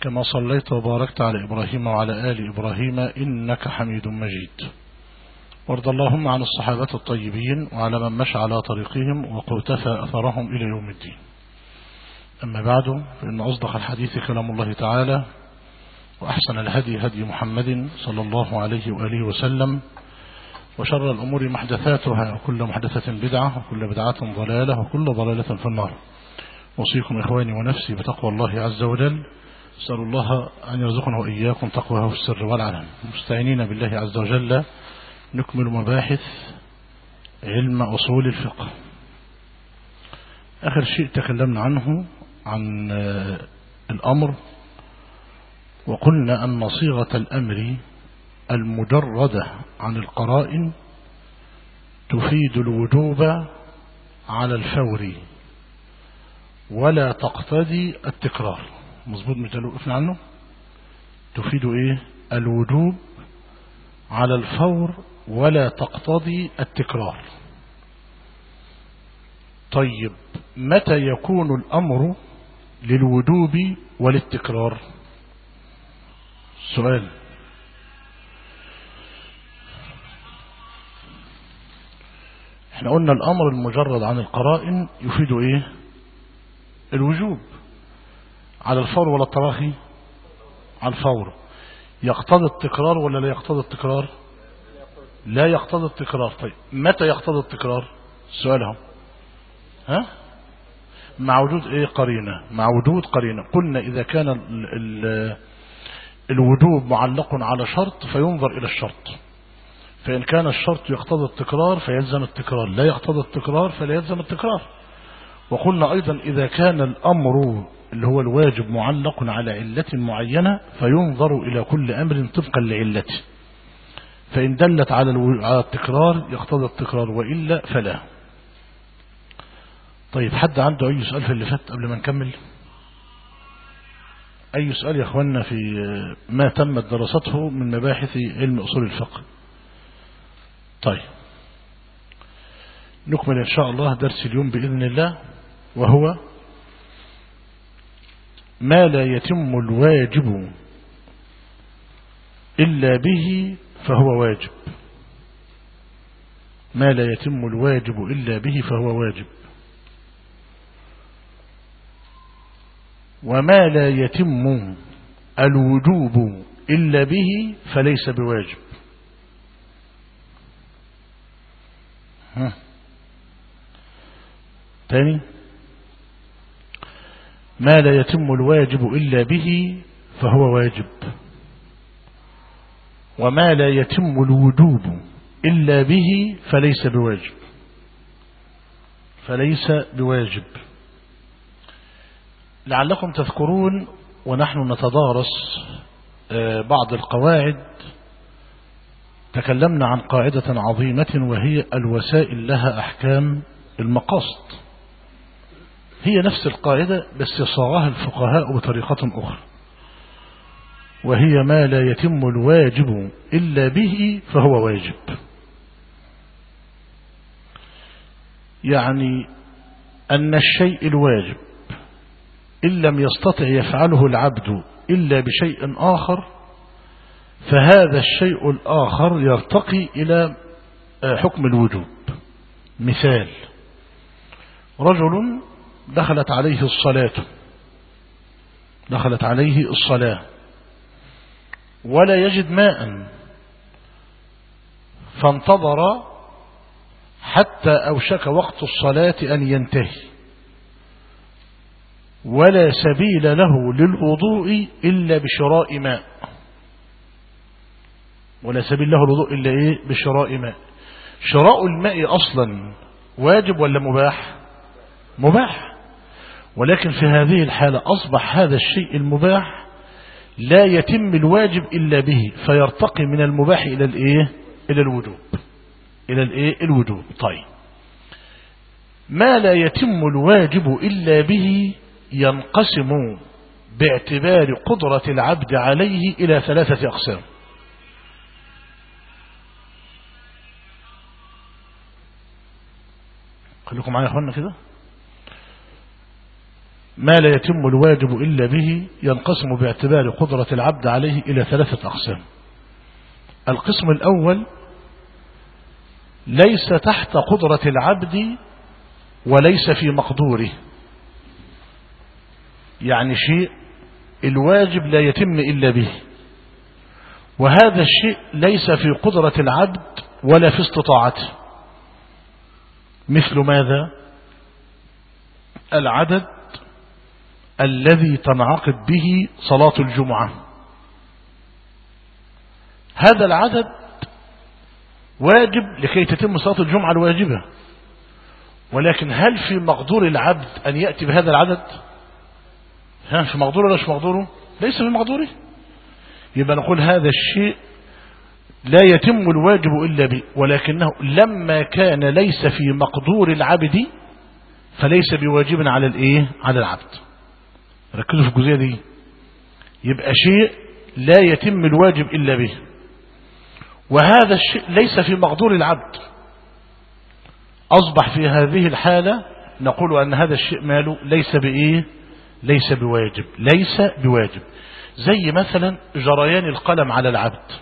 كما صليت وباركت على إبراهيم وعلى آل إبراهيم إنك حميد مجيد. وارض اللهم عن الصحابة الطيبين وعلى من مشى على طريقهم وقوتفى أثرهم إلى يوم الدين. أما بعد فإن أصدق الحديث كلام الله تعالى وأحسن الهدي هدي محمد صلى الله عليه وآله وسلم وشر الأمور محدثاتها وكل محدثة بدعة وكل بدعة ضلالة وكل ضلالة في النار. أوصيكم إخواني ونفسي بتقوى الله عز وجل. أسأل الله أن يرزقنا وإياكم تقواه في السر والعلن. مستعينين بالله عز وجل نكمل مباحث علم أصول الفقه. آخر شيء تكلمنا عنه عن الأمر وقلنا أن صيغة الأمر المجردة عن القرائن تفيد الوجوب على الفور ولا تقتضي التكرار. مظبوط اللي وقفنا عنه؟ تفيد إيه؟ الوجوب على الفور ولا تقتضي التكرار. طيب متى يكون الأمر للوجوب وللتكرار سؤال. إحنا قلنا الأمر المجرد عن القرائن يفيد إيه؟ الوجوب. على الفور ولا التراخي؟ على الفور. يقتضي التكرار ولا لا يقتضي التكرار؟ لا يقتضي التكرار. طيب متى يقتضي التكرار؟ السؤال هم ها؟ مع وجود إيه؟ قرينة. مع وجود قرينة. قلنا إذا كان ال ال الوجوب معلق على شرط فينظر إلى الشرط. فإن كان الشرط يقتضي التكرار فيلزم التكرار. لا يقتضي التكرار فلا يلزم التكرار. وقلنا أيضا إذا كان الأمر اللي هو الواجب معلق على علة معينة فينظر إلى كل أمر طبقا لعلته. فإن دلت على التكرار يقتضي التكرار وإلا فلا. طيب حد عنده أي سؤال في اللي فات قبل ما نكمل؟ أي سؤال يا أخوانا في ما تمت دراسته من مباحث علم أصول الفقه؟ طيب. نكمل إن شاء الله درس اليوم بإذن الله وهو ما لا يتم الواجب إلا به فهو واجب. ما لا يتم الواجب إلا به فهو واجب. وما لا يتم الوجوب إلا به فليس بواجب. تاني؟ ما لا يتم الواجب إلا به فهو واجب. وما لا يتم الوجوب إلا به فليس بواجب. فليس بواجب. لعلكم تذكرون ونحن نتدارس بعض القواعد. تكلمنا عن قاعدة عظيمة وهي الوسائل لها أحكام المقاصد. هي نفس القاعدة بس صاغها الفقهاء بطريقة أخرى. وهي ما لا يتم الواجب إلا به فهو واجب. يعني أن الشيء الواجب إن لم يستطع يفعله العبد إلا بشيء آخر فهذا الشيء الآخر يرتقي إلى حكم الوجوب. مثال رجل دخلت عليه الصلاة. دخلت عليه الصلاة. ولا يجد ماء. فانتظر حتى أوشك وقت الصلاة أن ينتهي. ولا سبيل له للوضوء إلا بشراء ماء. ولا سبيل له الوضوء إلا إيه؟ بشراء ماء. شراء الماء أصلا واجب ولا مباح؟ مباح. ولكن في هذه الحالة أصبح هذا الشيء المباح لا يتم الواجب إلا به فيرتقي من المباح إلى الإيه؟ إلى الوجوب. إلى الإيه؟ الوجوب. طيب. ما لا يتم الواجب إلا به ينقسم باعتبار قدرة العبد عليه إلى ثلاثة أقسام. خليكم معايا يا أخوانا كده. ما لا يتم الواجب إلا به ينقسم باعتبار قدرة العبد عليه إلى ثلاثة أقسام. القسم الأول ليس تحت قدرة العبد وليس في مقدوره. يعني شيء الواجب لا يتم إلا به. وهذا الشيء ليس في قدرة العبد ولا في استطاعته. مثل ماذا؟ العدد الذي تنعقد به صلاة الجمعة. هذا العدد واجب لكي تتم صلاة الجمعة الواجبة. ولكن هل في مقدور العبد أن يأتي بهذا العدد؟ ها في مقدوره ولا مش مقدوره ليس في مقدوره. يبقى نقول هذا الشيء لا يتم الواجب إلا به ولكنه لما كان ليس في مقدور العبد فليس بواجب على الإيه؟ على العبد. ركزوا في الجزئية دي. يبقى شيء لا يتم الواجب إلا به. وهذا الشيء ليس في مقدور العبد. أصبح في هذه الحالة نقول أن هذا الشيء ماله ليس بإيه؟ ليس بواجب. ليس بواجب. زي مثلا جريان القلم على العبد.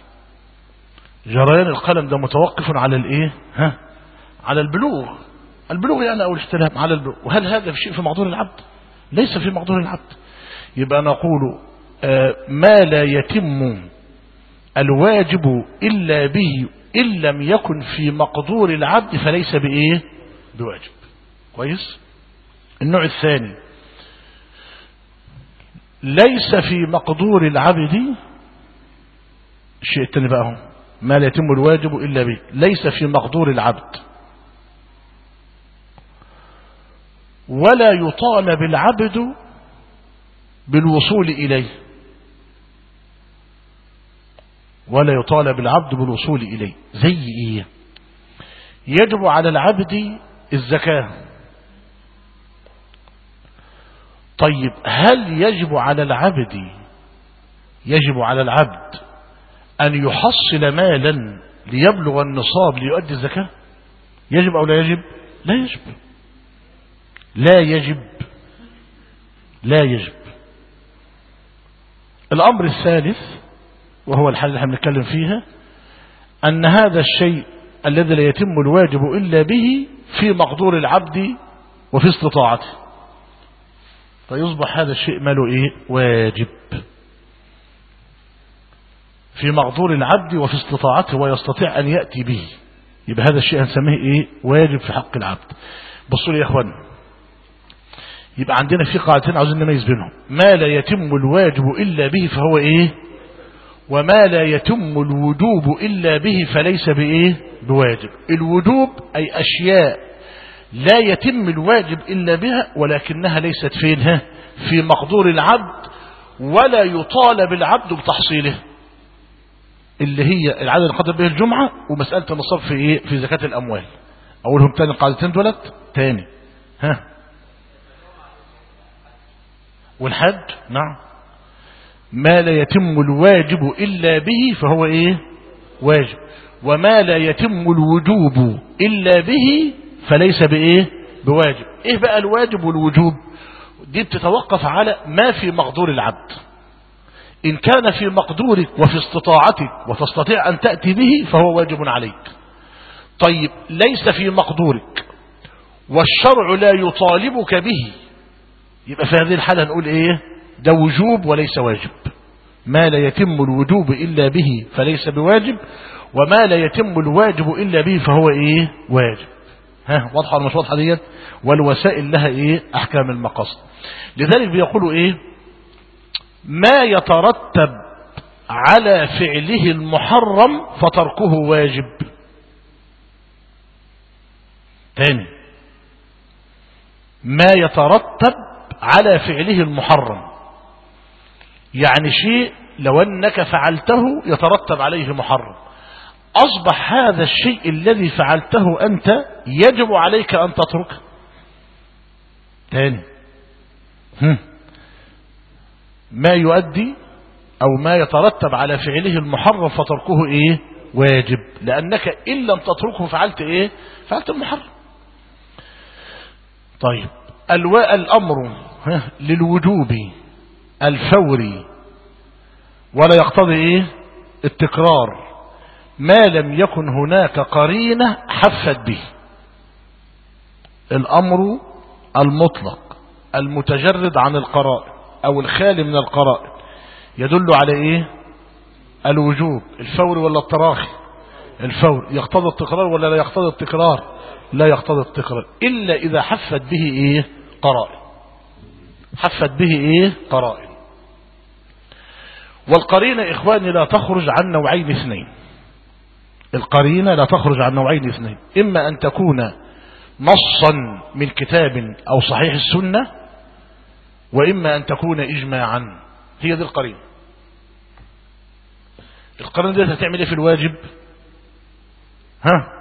جريان القلم ده متوقف على الإيه؟ ها؟ على البلوغ. البلوغ يعني أو الاحتلام على البلوغ. وهل هذا في شيء في مقدور العبد؟ ليس في مقدور العبد. يبقى نقول آه ما لا يتم الواجب إلا به إن لم يكن في مقدور العبد فليس بإيه؟ بواجب. كويس؟ النوع الثاني ليس في مقدور العبد الشيء الثاني بقى ما لا يتم الواجب إلا به ليس في مقدور العبد. ولا يطالب العبد بالوصول إليه. ولا يطالب العبد بالوصول إليه. زي إيه؟ يجب على العبد الزكاة. طيب هل يجب على العبد يجب على العبد أن يحصل مالا ليبلغ النصاب ليؤدي الزكاة؟ يجب أو لا يجب؟ لا يجب. لا يجب لا يجب. الأمر الثالث وهو الحل اللي إحنا بنتكلم فيها أن هذا الشيء الذي لا يتم الواجب إلا به في مقدور العبد وفي استطاعته. فيصبح هذا الشيء ماله إيه؟ واجب. في مقدور العبد وفي استطاعته ويستطيع أن يأتي به. يبقى هذا الشيء هنسميه إيه؟ واجب في حق العبد. بصوا يا إخوان يبقى عندنا في قاعدتين عاوزين نميز بينهم ما لا يتم الواجب إلا به فهو إيه؟ وما لا يتم الوجوب إلا به فليس بإيه؟ بواجب. الوجوب أي أشياء لا يتم الواجب إلا بها ولكنها ليست فينها في مقدور العبد ولا يطالب العبد بتحصيله. اللي هي العدد القدر به الجمعة ومسألة النصاب في إيه؟ في زكاة الأموال. أقولهم تاني القاعدتين دولت؟ تاني. ها؟ والحج نعم. ما لا يتم الواجب إلا به فهو إيه؟ واجب. وما لا يتم الوجوب إلا به فليس بإيه؟ بواجب. إيه بقى الواجب والوجوب؟ دي بتتوقف على ما في مقدور العبد. إن كان في مقدورك وفي استطاعتك وتستطيع أن تأتي به فهو واجب عليك. طيب ليس في مقدورك. والشرع لا يطالبك به. يبقى في هذه الحالة نقول إيه؟ ده وجوب وليس واجب. ما لا يتم الوجوب إلا به فليس بواجب وما لا يتم الواجب إلا به فهو إيه؟ واجب. ها واضحة ولا مش واضحة ديت؟ والوسائل لها إيه؟ أحكام المقاصد. لذلك بيقولوا إيه؟ ما يترتب على فعله المحرم فتركه واجب. تاني. ما يترتب على فعله المحرم. يعني شيء لو أنك فعلته يترتب عليه محرم. أصبح هذا الشيء الذي فعلته أنت يجب عليك أن تتركه. تاني. ما يؤدي أو ما يترتب على فعله المحرم فتركه إيه؟ واجب. لأنك إن لم تتركه فعلت إيه؟ فعلت المحرم. طيب. الواء الأمر للوجوب الفوري ولا يقتضي إيه؟ التكرار. ما لم يكن هناك قرينة حفت به. الأمر المطلق المتجرد عن القرائن أو الخالي من القرائن. يدل على إيه؟ الوجوب. الفور ولا التراخي؟ الفور. يقتضي التكرار ولا لا يقتضي التكرار؟ لا يقتضي التكرار. إلا إذا حفت به إيه؟ قرائن. حفت به إيه؟ قرائن. والقرينة إخواني لا تخرج عن نوعين اثنين. القرينة لا تخرج عن نوعين اثنين. إما أن تكون نصا من كتاب أو صحيح السنة وإما أن تكون إجماعا. هي دي القرينة. القرينة دي هتعمل إيه في الواجب؟ ها؟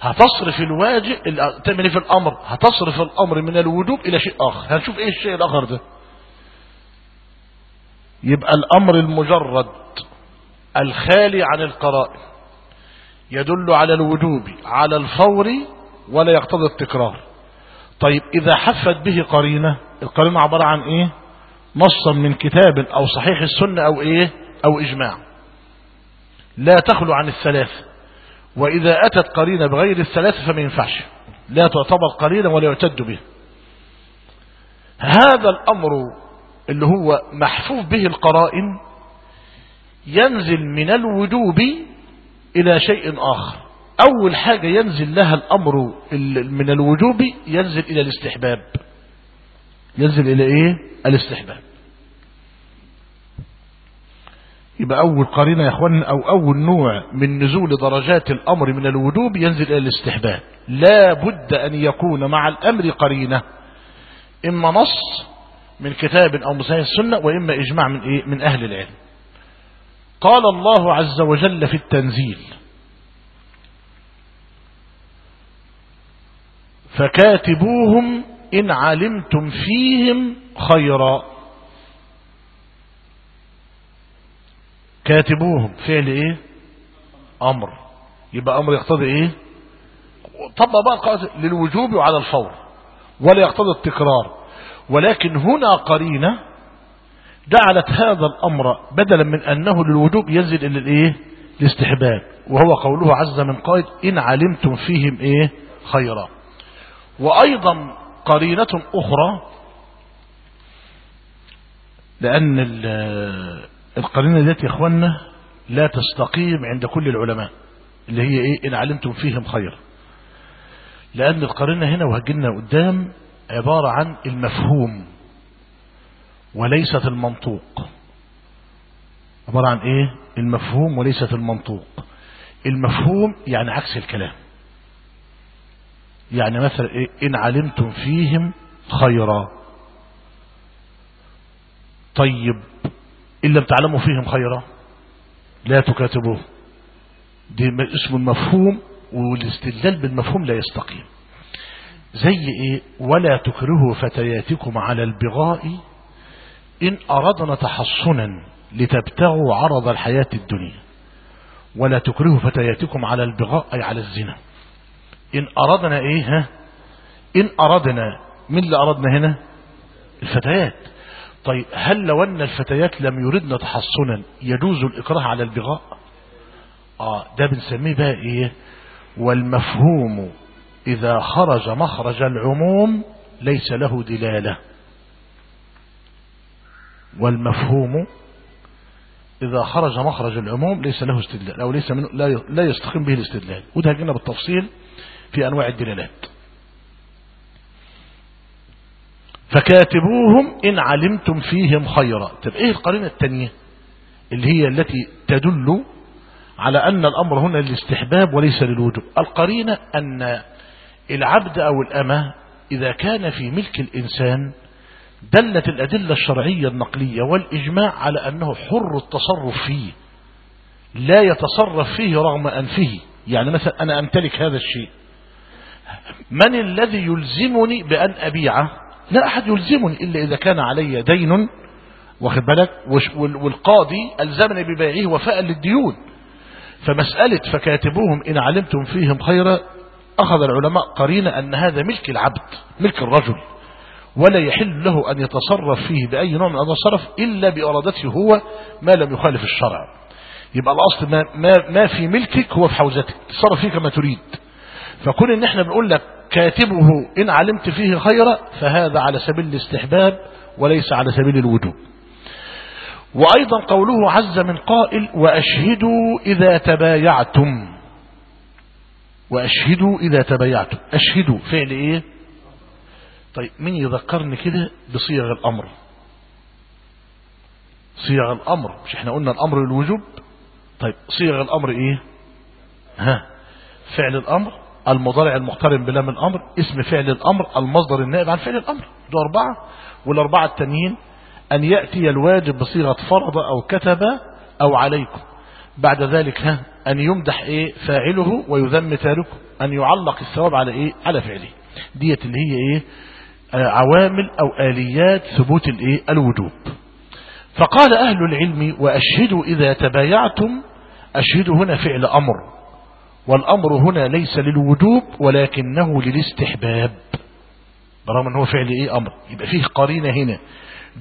هتصرف الواجب تعمل في الأمر هتصرف الأمر من الوجوب إلى شيء آخر. هنشوف إيه الشيء الآخر ده. يبقى الأمر المجرد الخالي عن القرائن يدل على الوجوب على الفور ولا يقتضي التكرار. طيب إذا حفت به قرينة القرينة عبارة عن إيه؟ نصا من كتاب أو صحيح السنة أو إيه؟ أو إجماع. لا تخلو عن الثلاثة وإذا أتت قرينة بغير الثلاثة فما ينفعش. لا تعتبر قرينة ولا يعتد به هذا الأمر اللي هو محفوف به القرائن ينزل من الوجوب إلى شيء آخر. أول حاجة ينزل لها الأمر من الوجوب ينزل إلى الاستحباب. ينزل إلى إيه؟ الاستحباب. يبقى أول قرينة يا أخوان أو أول نوع من نزول درجات الأمر من الوجوب ينزل إلى الاستحباب. لا بد أن يكون مع الأمر قرينة إما نص من كتاب أو مساهي السنة وإما إجماع من, إيه؟ من أهل العلم. قال الله عز وجل في التنزيل فكاتبوهم إن علمتم فيهم خيرا. كاتبوهم. فعل إيه؟ أمر. يبقى أمر يقتضي إيه؟ طبق بقى للوجوب وعلى الفور ولا يقتضي التكرار. ولكن هنا قرينة جعلت هذا الأمر بدلا من أنه للوجوب ينزل إلى الإيه؟ الاستحباب. وهو قوله عز من قائد إن علمتم فيهم إيه؟ خيرا. وأيضا قرينة أخرى لأن القرينة ديت يا اخوانا لا تستقيم عند كل العلماء اللي هي إيه؟ إن علمتم فيهم خير. لأن القرينة هنا وهجلنا قدام عبارة عن المفهوم وليست المنطوق. عبارة عن إيه؟ المفهوم وليست المنطوق. المفهوم يعني عكس الكلام. يعني مثلا إيه؟ إن علمتم فيهم خيرا. طيب. إن لم تعلموا فيهم خيرا لا تكاتبوه. دي اسم المفهوم والاستدلال بالمفهوم لا يستقيم. زي إيه؟ ولا تكرهوا فتياتكم على البغاء إن أردنا تحصنا لتبتغوا عرض الحياة الدنيا. ولا تكرهوا فتياتكم على البغاء أي على الزنا. إن أردنا إيه؟ ها؟ إن أردنا من اللي أردنا هنا؟ الفتيات. طيب هل لو أن الفتيات لم يردن تحصنا يجوز الإكراه على البغاء؟ آه ده بنسميه بقى إيه؟ والمفهوم إذا خرج مخرج العموم ليس له دلالة. والمفهوم إذا خرج مخرج العموم ليس له استدلال أو ليس منه لا يستقيم به الاستدلال. وده هجينا بالتفصيل في أنواع الدلالات. فكاتبوهم إن علمتم فيهم خيرا. طب إيه القرينة الثانية اللي هي التي تدل على أن الأمر هنا للاستحباب وليس للوجوب. القرينة أن العبد أو الأمة إذا كان في ملك الإنسان دلت الأدلة الشرعية النقلية والإجماع على أنه حر التصرف فيه لا يتصرف فيه رغم أنفه. يعني مثلا أنا أمتلك هذا الشيء. من الذي يلزمني بأن أبيعه؟ لا أحد يلزمني إلا إذا كان علي دين واخد بالك؟ والقاضي ألزمني ببيعه وفاء للديون. فمسألة فكاتبوهم إن علمتم فيهم خيرا أخذ العلماء قرينة أن هذا ملك العبد ملك الرجل ولا يحل له أن يتصرف فيه بأي نوع من التصرف إلا بإرادته هو ما لم يخالف الشرع. يبقى الأصل ما, ما, ما في ملكك هو في حوزتك تصرف فيه كما تريد. فكون إن إحنا بنقول لك كاتبه إن علمت فيه خيرا فهذا على سبيل الاستحباب وليس على سبيل الوجوب. وأيضا قوله عز من قائل وأشهدوا إذا تبايعتم. وأشهدوا إذا تبايعتم. أشهدوا فعل إيه؟ طيب مين يذكرني كده بصيغ الأمر؟ صيغ الأمر مش إحنا قلنا الأمر للوجوب طيب صيغ الأمر إيه؟ ها فعل الأمر. المضارع المقترن بلام الأمر اسم فعل الأمر المصدر النائب عن فعل الأمر. دول أربعة. والأربعة التانيين أن يأتي الواجب بصيغة فرض أو كتب أو عليكم. بعد ذلك ها أن يمدح إيه؟ فاعله ويذم تاركه. أن يعلق الثواب على إيه؟ على فعله. ديت اللي هي إيه؟ عوامل أو آليات ثبوت الإيه؟ الوجوب. فقال أهل العلم وأشهدوا إذا تبايعتم أشهدوا هنا فعل أمر. والأمر هنا ليس للوجوب ولكنه للاستحباب. برغم أنه فعل إيه؟ أمر. يبقى فيه قرينة هنا.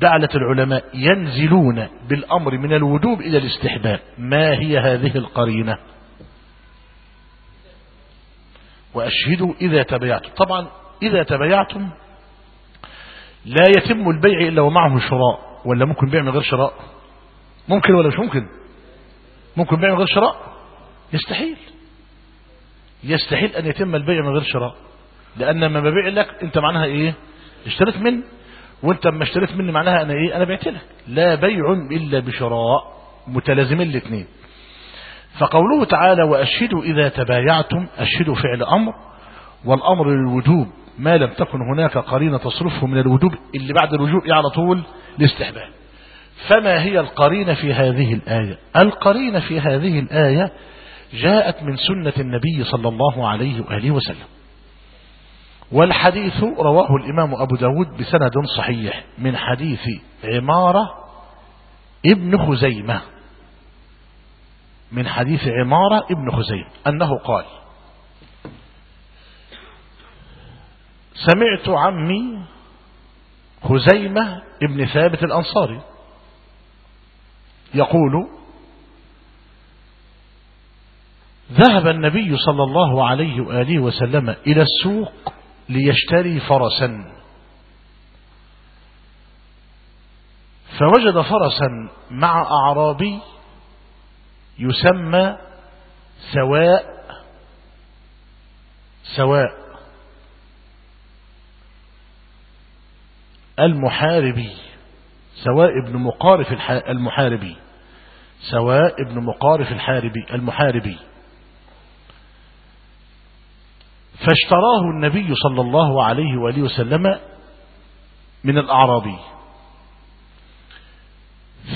جعلت العلماء ينزلون بالأمر من الوجوب إلى الاستحباب. ما هي هذه القرينة؟ وأشهدوا إذا تبايعتم. طبعا إذا تبايعتم لا يتم البيع إلا ومعه شراء. ولا ممكن بيع من غير شراء؟ ممكن ولا مش ممكن؟ ممكن بيع من غير شراء؟ يستحيل. يستحيل أن يتم البيع من غير شراء. لأن لما ببيع لك أنت معناها إيه؟ اشتريت مني وأنت لما اشتريت مني معناها أنا إيه؟ أنا بعت لك. لا بيع إلا بشراء متلازمين الاثنين. فقوله تعالى وأشهدوا إذا تبايعتم أشهدوا فعل أمر والأمر للوجوب ما لم تكن هناك قرينة تصرفه من الوجوب اللي بعد الوجوب على طول؟ الاستحباب. فما هي القرينة في هذه الآية؟ القرينة في هذه الآية جاءت من سنة النبي صلى الله عليه وآله وسلم. والحديث رواه الإمام أبو داود بسند صحيح من حديث عمارة ابن خزيمة. من حديث عمارة ابن خزيمة أنه قال سمعت عمي خزيمة ابن ثابت الأنصاري يقول ذهب النبي صلى الله عليه وآله وسلم إلى السوق ليشتري فرسا. فوجد فرسا مع أعرابي يسمى سواء سواء المحاربي سواء ابن مقارف المحاربي سواء ابن مقارف الحاربي المحاربي. فاشتراه النبي صلى الله عليه وآله وسلم من الأعرابي.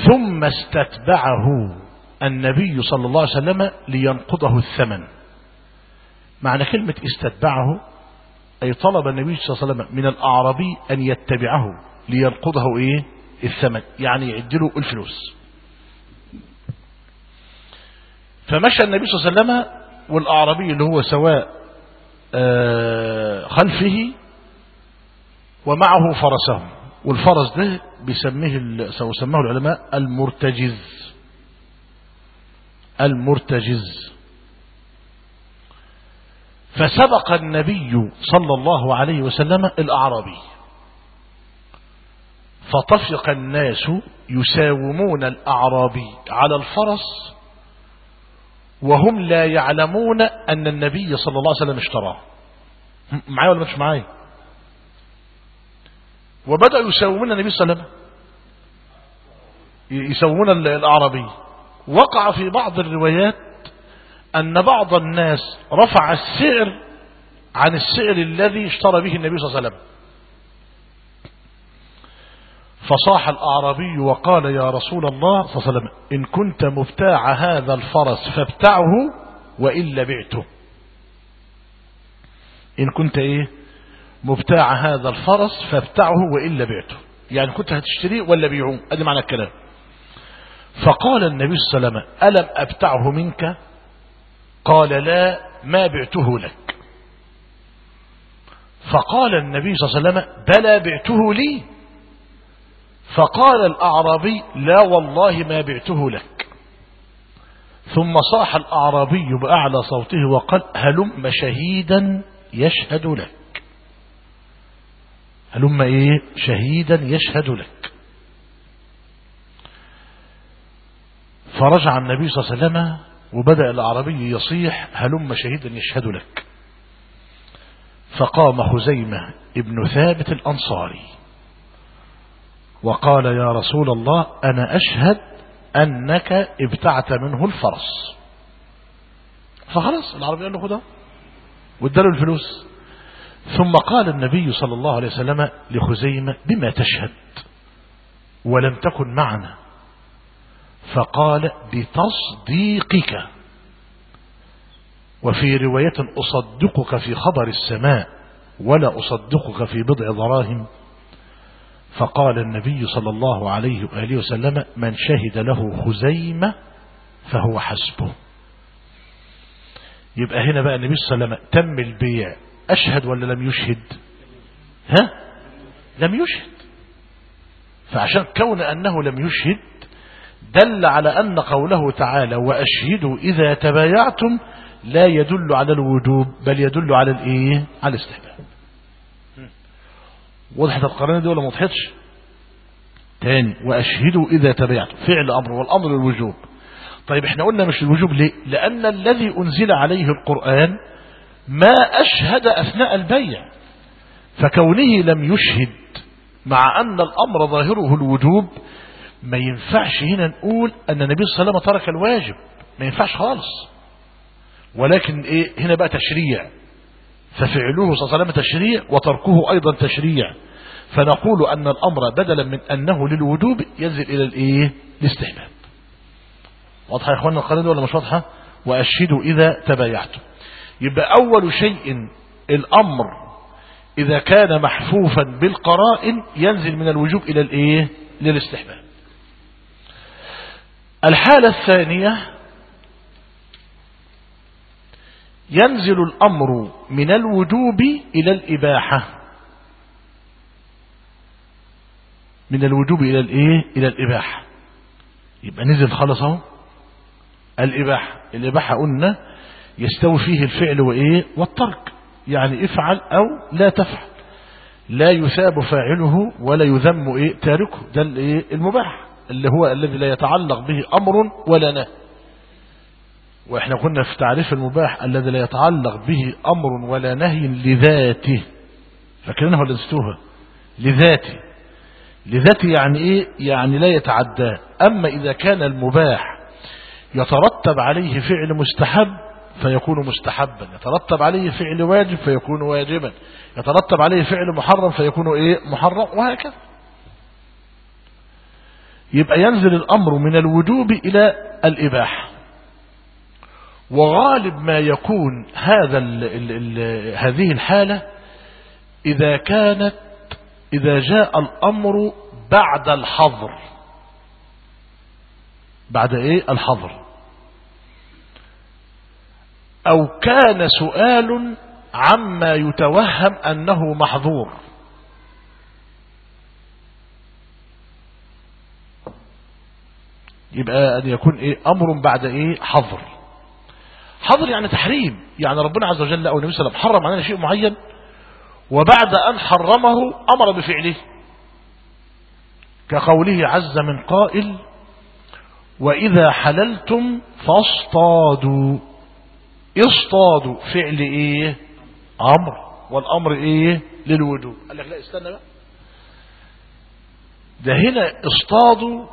ثم استتبعه النبي صلى الله عليه وسلم لينقضه الثمن. معنى كلمة استتبعه أي طلب النبي صلى الله عليه وسلم من الأعرابي أن يتبعه لينقضه إيه؟ الثمن. يعني يعدله الفلوس. فمشى النبي صلى الله عليه وسلم والأعرابي اللي هو سواء خلفه ومعه فرسه. والفرس ده بيسميه سماه العلماء المرتجز. المرتجز. فسبق النبي صلى الله عليه وسلم الأعرابي. فطفق الناس يساومون الأعرابي على الفرس وهم لا يعلمون أن النبي صلى الله عليه وسلم اشتراه. معايا ولا مش معايا؟ وبدأوا يساومون النبي صلى الله عليه وسلم. يساومون الأعرابي. وقع في بعض الروايات أن بعض الناس رفع السعر عن السعر الذي اشترى به النبي صلى الله عليه وسلم. فصاح الأعرابي وقال يا رسول الله صلى الله عليه وسلم إن كنت مبتاع هذا الفرس فابتعه وإلا بعته إن كنت إيه؟ مبتاع هذا الفرس فابتعه وإلا بعته يعني كنت هتشتريه ولا بيعه أدي معنى الكلام. فقال النبي صلى الله عليه وسلم ألم أبتعه منك؟ قال لا ما بعته لك. فقال النبي صلى الله عليه وسلم بلى بعته لي؟ فقال الأعرابي لا والله ما بعته لك. ثم صاح الأعرابي بأعلى صوته وقال هلم شهيدا يشهد لك. هلم إيه؟ شهيدا يشهد لك. فرجع النبي صلى الله عليه وسلم وبدأ الأعرابي يصيح هلم شهيدا يشهد لك. فقام خزيمة ابن ثابت الأنصاري. وقال يا رسول الله أنا أشهد أنك ابتعت منه الفرس. فخلاص العربي قال له خده. واداله الفلوس. ثم قال النبي صلى الله عليه وسلم لخزيمة بما تشهد ولم تكن معنا. فقال بتصديقك. وفي رواية أصدقك في خبر السماء ولا أصدقك في بضع دراهم فقال النبي صلى الله عليه وآله وسلم من شهد له خزيمة فهو حسبه. يبقى هنا بقى النبي صلى الله عليه وسلم تم البيع. أشهد ولا لم يشهد؟ ها؟ لم يشهد. فعشان كون أنه لم يشهد دل على أن قوله تعالى وأشهدوا إذا تبايعتم لا يدل على الوجوب بل يدل على الإيه؟ على الاستحباب. وضحت القرانه دي ولا ما وضحتش؟ تاني وأشهدوا إذا تبايعتم فعل أمر والأمر الوجوب. طيب إحنا قلنا مش الوجوب ليه؟ لأن الذي أنزل عليه القرآن ما أشهد أثناء البيع. فكونه لم يشهد مع أن الأمر ظاهره الوجوب ما ينفعش هنا نقول أن النبي صلى الله عليه وسلم ترك الواجب. ما ينفعش خالص. ولكن إيه؟ هنا بقى تشريع. ففعله صلى الله عليه وسلم تشريع وتركه أيضا تشريع. فنقول أن الأمر بدلا من أنه للوجوب ينزل إلى الإيه؟ الاستحباب. واضحة يا اخوانا القرآن ولا مش واضحة؟ واشهدوا إذا تبايعتم يبقى أول شيء الأمر إذا كان محفوفا بالقرائن ينزل من الوجوب إلى الإيه؟ للاستحباب. الحالة الثانية ينزل الأمر من الوجوب إلى الإباحة. من الوجوب إلى الإيه؟ إلى الإباحة. يبقى نزل خلص أهو. الإباحة. الإباحة قلنا يستوي فيه الفعل وإيه؟ والترك. يعني افعل أو لا تفعل. لا يثاب فاعله ولا يذم إيه؟ تاركه. ده الإيه؟ المباح. اللي هو الذي لا يتعلق به أمر ولا نهي. وإحنا كنا في تعريف المباح الذي لا يتعلق به أمر ولا نهي لذاته. فاكرينها ولا نسيتوها؟ لذاته. لذاته يعني إيه؟ يعني لا يتعدى. أما إذا كان المباح يترتب عليه فعل مستحب فيكون مستحبا. يترتب عليه فعل واجب فيكون واجبا. يترتب عليه فعل محرم فيكون إيه؟ محرم وهكذا. يبقى ينزل الأمر من الوجوب إلى الإباحة. وغالب ما يكون هذا ال ال ال هذه الحالة إذا كانت إذا جاء الأمر بعد الحظر. بعد إيه؟ الحظر. أو كان سؤال عما يتوهم أنه محظور. يبقى أن يكون إيه؟ أمر بعد إيه؟ حظر. حظر يعني تحريم يعني ربنا عز وجل أو النبي صلى الله عليه وسلم حرم علينا شيء معين وبعد أن حرمه أمر بفعله. كقوله عز من قائل وإذا حللتم فاصطادوا. اصطادوا. فعل إيه؟ أمر. والأمر إيه؟ للوجوب. قال لك لا استنى بقى. ده هنا اصطادوا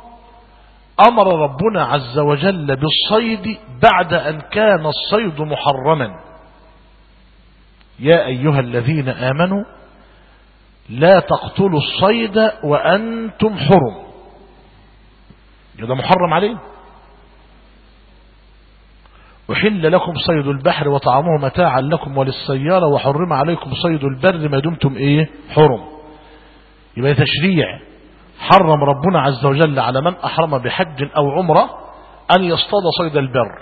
أمر ربنا عز وجل بالصيد بعد أن كان الصيد محرما. يا أيها الذين آمنوا لا تقتلوا الصيد وأنتم حرم. ده محرم عليه وحل لكم صيد البحر وطعامه متاعا لكم وللسيارة وحرم عليكم صيد البر ما دمتم إيه؟ حرم. يبقى تشريع. حرم ربنا عز وجل على من أحرم بحج أو عمرة أن يصطاد صيد البر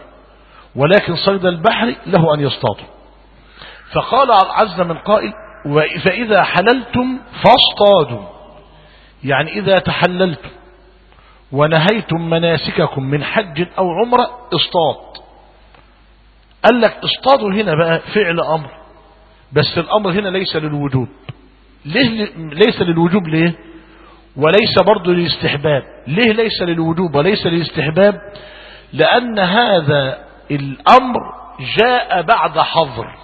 ولكن صيد البحر له أن يصطاد. فقال عز من قائل فإذا حللتم فاصطادوا. يعني إذا تحللتم ونهيتم مناسككم من حج أو عمرة اصطاد. قال لك اصطادوا هنا بقى فعل أمر بس الأمر هنا ليس للوجوب. ليه ليس للوجوب ليه؟ وليس برضه للاستحباب. ليه ليس للوجوب وليس للاستحباب؟ لأن هذا الأمر جاء بعد حظر.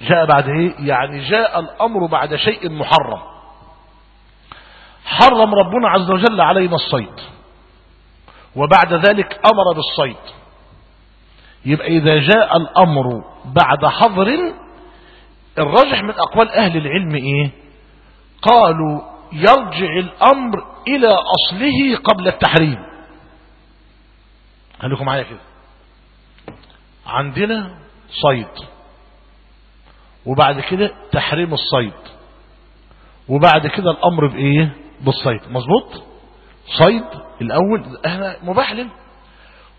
جاء بعد إيه؟ يعني جاء الأمر بعد شيء محرم. حرم ربنا عز وجل علينا الصيد. وبعد ذلك أمر بالصيد. يبقى إذا جاء الأمر بعد حظر الراجح من أقوال أهل العلم إيه؟ قالوا يرجع الأمر إلى أصله قبل التحريم. خليكم معايا كده. عندنا صيد. وبعد كده تحريم الصيد. وبعد كده الأمر بإيه؟ بالصيد. مظبوط؟ صيد الأول. إحنا مباح لنا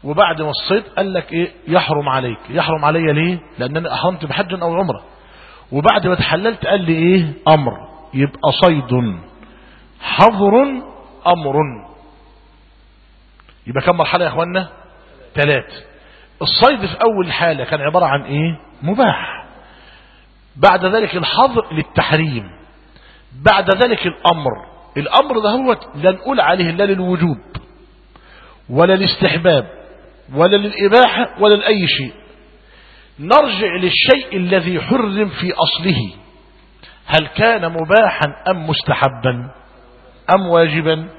وبعد ما الصيد قال لك إيه؟ يحرم عليك. يحرم علي ليه؟ لأن أنا أحرمت بحج أو عمرة. وبعد ما تحللت قال لي إيه؟ أمر. يبقى صيد. حظر أمر. يبقى كم مرحلة يا اخوانا ثلاث. الصيد في أول حالة كان عبارة عن إيه؟ مباح. بعد ذلك الحظر للتحريم. بعد ذلك الأمر. الأمر ده هو لا نقول عليه لا للوجوب ولا للاستحباب ولا للإباحة ولا لأي شيء. نرجع للشيء الذي حرم في أصله. هل كان مباحا أم مستحبا؟ أم واجبا؟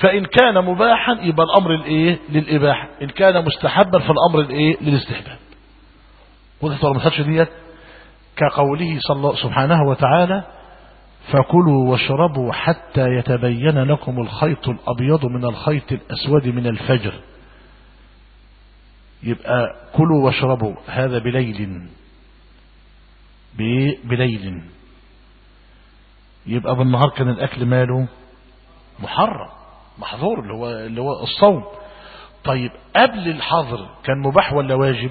فإن كان مباحا يبقى الأمر الإيه؟ للإباحة. إن كان مستحبا فالأمر الإيه؟ للاستحباب. وضحت ولا مصدش ديت؟ كقوله صلى الله سبحانه وتعالى فكلوا واشربوا حتى يتبين لكم الخيط الأبيض من الخيط الأسود من الفجر. يبقى كلوا واشربوا هذا بليل. بليل. يبقى بالنهار كان الأكل ماله؟ محرم محظور اللي هو, اللي هو الصوم. طيب قبل الحظر كان مباح ولا واجب؟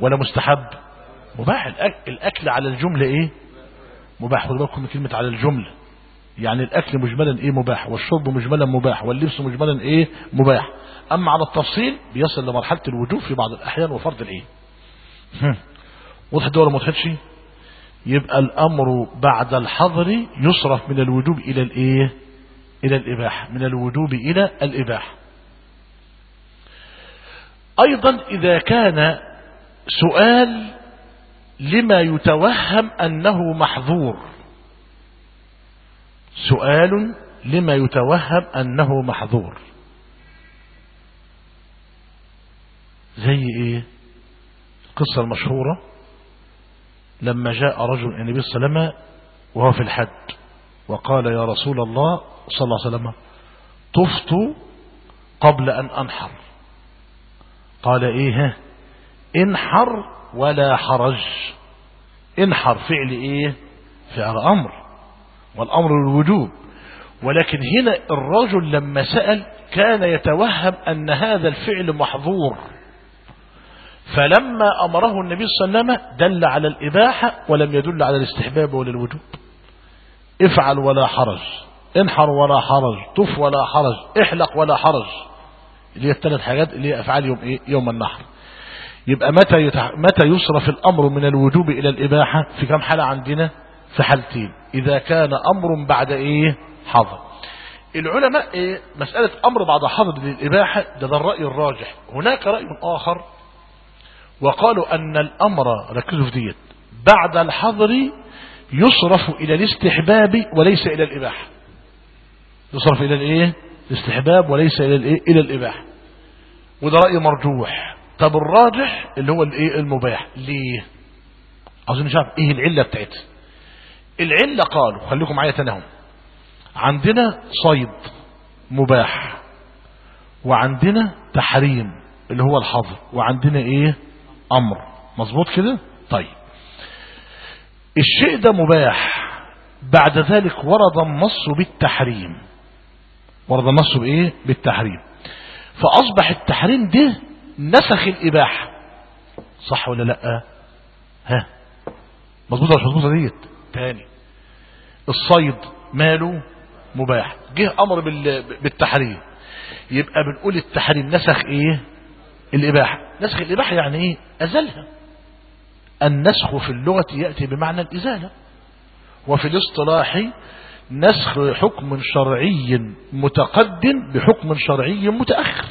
ولا مستحب؟ مباح. الأكل على الجملة إيه؟ مباح. من كلمة على الجملة. يعني الأكل مجملا إيه مباح؟ والشرب مجملا مباح؟ واللبس مجملا إيه مباح؟ أما على التفصيل بيصل لمرحلة الوجوب في بعض الأحيان وفرض الإيه وضح الدولة ما وضحتش يبقى الأمر بعد الحظر يصرف من الوجوب إلى الإيه؟ إلى الإباحة من الوجوب إلى الإباحة. أيضا إذا كان سؤال لما يتوهم أنه محظور. سؤال لما يتوهم أنه محظور. زي إيه؟ القصة المشهورة. لما جاء رجل النبي صلى الله عليه وسلم وهو في الحج وقال يا رسول الله صلى الله عليه وسلم طفت قبل أن أنحر. قال إيه انحر ولا حرج. انحر فعل إيه؟ فعل أمر. والأمر الوجوب. ولكن هنا الرجل لما سأل كان يتوهم أن هذا الفعل محظور. فلما أمره النبي صلى الله عليه وسلم دل على الإباحة ولم يدل على الاستحباب ولا الوجوب افعل ولا حرج. انحر ولا حرج طف ولا حرج احلق ولا حرج. اللي هي الثلاث حاجات اللي هي أفعال يوم إيه؟ يوم النحر. يبقى متى يتح... متى يصرف الأمر من الوجوب إلى الإباحة؟ في كم حالة عندنا؟ في حالتين. إذا كان أمر بعد إيه؟ حظر. العلماء إيه؟ مسألة أمر بعد حظر للإباحة ده, ده الرأي الراجح. هناك رأي آخر وقالوا أن الأمر ركزوا في ديت بعد الحظر يصرف إلى الاستحباب وليس إلى الإباحة. يصرف إلى الإيه؟ الاستحباب وليس إلى الإيه؟ إلى الإباحة. وده رأي مرجوح. طب الراجح اللي هو الإيه؟ المباح. ليه؟ عاوزين نشوف إيه العلة بتاعتها. العلة قالوا خليكم معايا أهو. عندنا صيد مباح وعندنا تحريم اللي هو الحظر وعندنا إيه؟ أمر. مظبوط كده؟ طيب. الشيء ده مباح. بعد ذلك ورد النص بالتحريم. ورد النص بإيه؟ بالتحريم. فأصبح التحريم ده نسخ الإباحة. صح ولا لأ؟ ها. مظبوطة مش مظبوطة ديت؟ تاني. الصيد ماله مباح. جه أمر بالتحريم. يبقى بنقول التحريم نسخ إيه؟ الإباحة. نسخ الإباحة يعني إيه؟ أزلها. النسخ في اللغة يأتي بمعنى الإزالة. وفي الاصطلاح نسخ حكم شرعي متقدم بحكم شرعي متأخر.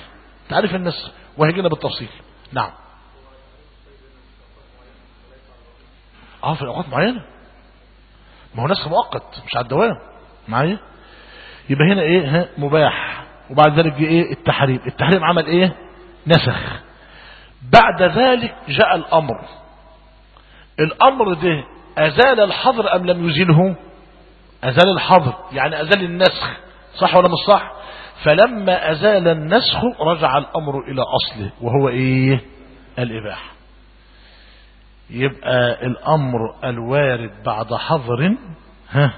تعرف النسخ؟ وهيجينا بالتفصيل. نعم. آه في أوقات معينة. ما هو نسخ مؤقت مش على الدوام. معايا؟ يبقى هنا إيه؟ ها مباح. وبعد ذلك إيه؟ التحريم. التحريم عمل إيه؟ نسخ. بعد ذلك جاء الأمر. الأمر ده أزال الحظر أم لم يزيله؟ أزال الحظر يعني أزال النسخ صح ولا مش صح؟ فلما أزال النسخ رجع الأمر إلى أصله وهو إيه؟ الإباحة. يبقى الأمر الوارد بعد حظر ها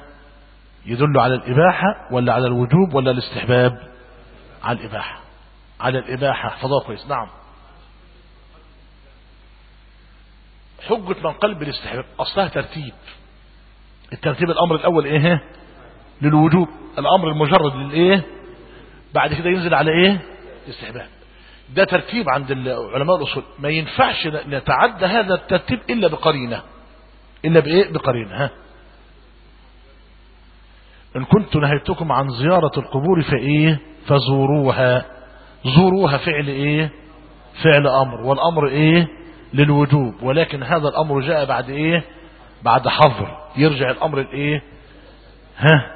يدل على الإباحة ولا على الوجوب ولا الاستحباب؟ على الإباحة. على الإباحة. احفظوها كويس نعم. حجة من قلب الاستحباب أصلها ترتيب. الترتيب الأمر الأول إيه؟ للوجوب. الأمر المجرد للإيه؟ بعد كده ينزل على إيه؟ الاستحباب. ده ترتيب عند علماء الأصول. ما ينفعش نتعدى هذا الترتيب إلا بقرينة. إلا بإيه؟ بقرينة ها. إن كنت نهيتكم عن زيارة القبور فإيه؟ فزوروها. زوروها فعل إيه؟ فعل أمر. والأمر إيه؟ للوجوب. ولكن هذا الأمر جاء بعد إيه؟ بعد حظر يرجع الأمر الإيه ها؟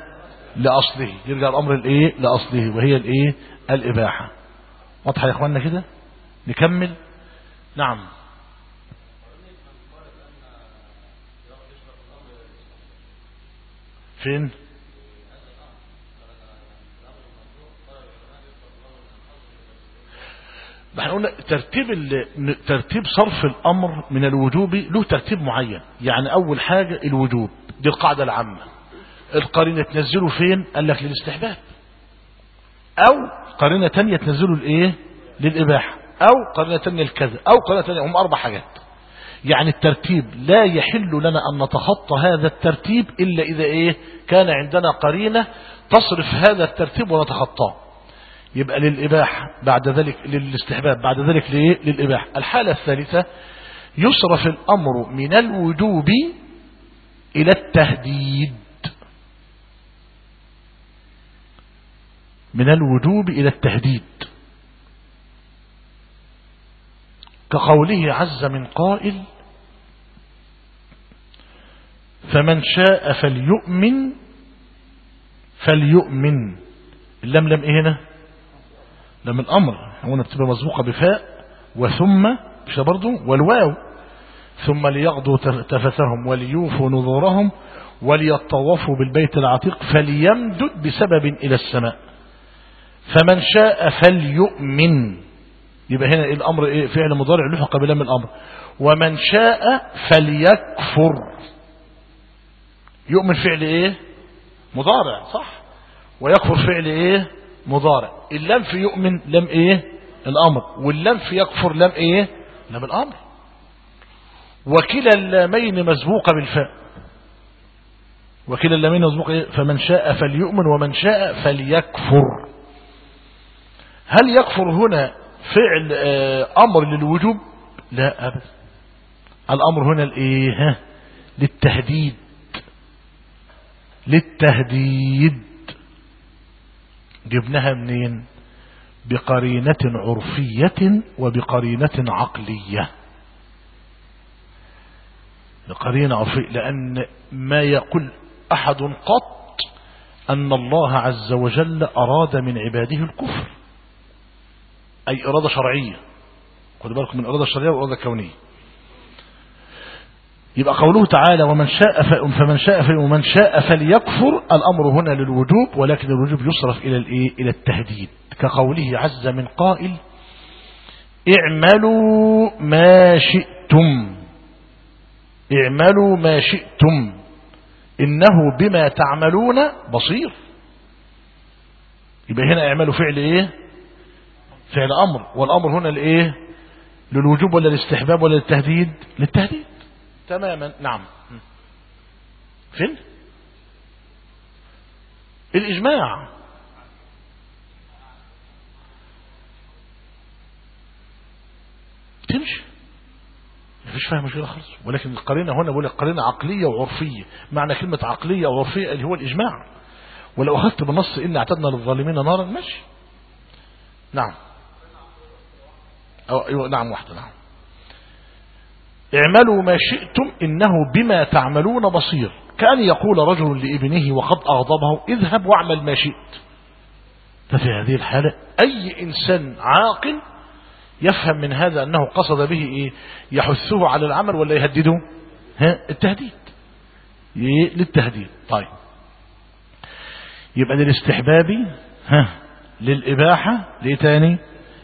لأصله. يرجع الأمر الإيه لأصله وهي الإيه الإباحة. واضحة يا إخواننا كده؟ نكمل؟ نعم. فين؟ قلنا ترتيب ترتيب صرف الأمر من الوجوب له ترتيب معين. يعني أول حاجة الوجوب. دي القاعدة العامة. القرينة تنزله فين؟ قال لك للاستحباب. أو قرينة تانية تنزله الايه للإباحة. أو قرينة تانية الكذا أو قرينة تانية. هم أربع حاجات. يعني الترتيب. لا يحل لنا أن نتخطى هذا الترتيب إلا إذا إيه؟ كان عندنا قرينة تصرف هذا الترتيب ونتخطاه. يبقى للإباحة بعد ذلك للاستحباب بعد ذلك لإيه؟ للإباحة. الحالة الثالثة يصرف الأمر من الوجوب إلى التهديد. من الوجوب إلى التهديد. كقوله عز من قائل فمن شاء فليؤمن فليؤمن. اللام لم إيه هنا؟ لم الأمر هنا بتبقى مسبوقه بفاء وثم مش برضه والواو. ثم ليقضوا تفثهم وليوفوا نذورهم وليطوفوا بالبيت العتيق فليمدد بسبب إلى السماء. فمن شاء فليؤمن. يبقى هنا الأمر إيه؟ فعل مضارع لحق بلام الأمر. ومن شاء فليكفر. يؤمن فعل إيه؟ مضارع صح؟ ويكفر فعل إيه؟ مضارع. اللام في يؤمن لم إيه؟ الأمر. واللام في يكفر لم إيه؟ لم الأمر. وكلا اللامين مسبوقة بالفاء. وكلا اللامين مسبوقة إيه؟ فمن شاء فليؤمن ومن شاء فليكفر. هل يكفر هنا فعل أمر للوجوب؟ لا أبدا. الأمر هنا الإيه؟ للتهديد. للتهديد. جبناها منين؟ بقرينة عرفية وبقرينة عقلية. بقرينة عرفية لأن ما يقول أحد قط أن الله عز وجل أراد من عباده الكفر أي إرادة شرعية. خدوا بالكم من الإرادة الشرعية والإرادة الكونية يبقى قوله تعالى ومن شاء فمن شاء ومن شاء فليكفر الأمر هنا للوجوب ولكن الوجوب يصرف إلى الإيه؟ إلى التهديد. كقوله عز من قائل اعملوا ما شئتم. اعملوا ما شئتم. إنه بما تعملون بصير. يبقى هنا اعملوا فعل إيه؟ فعل أمر. والأمر هنا لإيه؟ للوجوب ولا الاستحباب ولا للتهديد؟ للتهديد. تماما. نعم. فين الإجماع. تمشي. مفيش فيها مشكلة خالص. ولكن القرينه هنا بقول لك قرينة عقلية وعرفية. معنى كلمة عقلية وعرفية اللي هو الإجماع. ولو أخذت بالنص إن اعتدنا للظالمين نارا ماشي. نعم. أو أيوة نعم واحدة نعم. اعملوا ما شئتم إنه بما تعملون بصير. كأن يقول رجل لابنه وقد أغضبه اذهب واعمل ما شئت. ففي هذه الحالة أي إنسان عاقل يفهم من هذا أنه قصد به إيه يحثه على العمل ولا يهدده؟ ها التهديد. إيه للتهديد. طيب. يبقى للاستحبابي ها للإباحة ليه تاني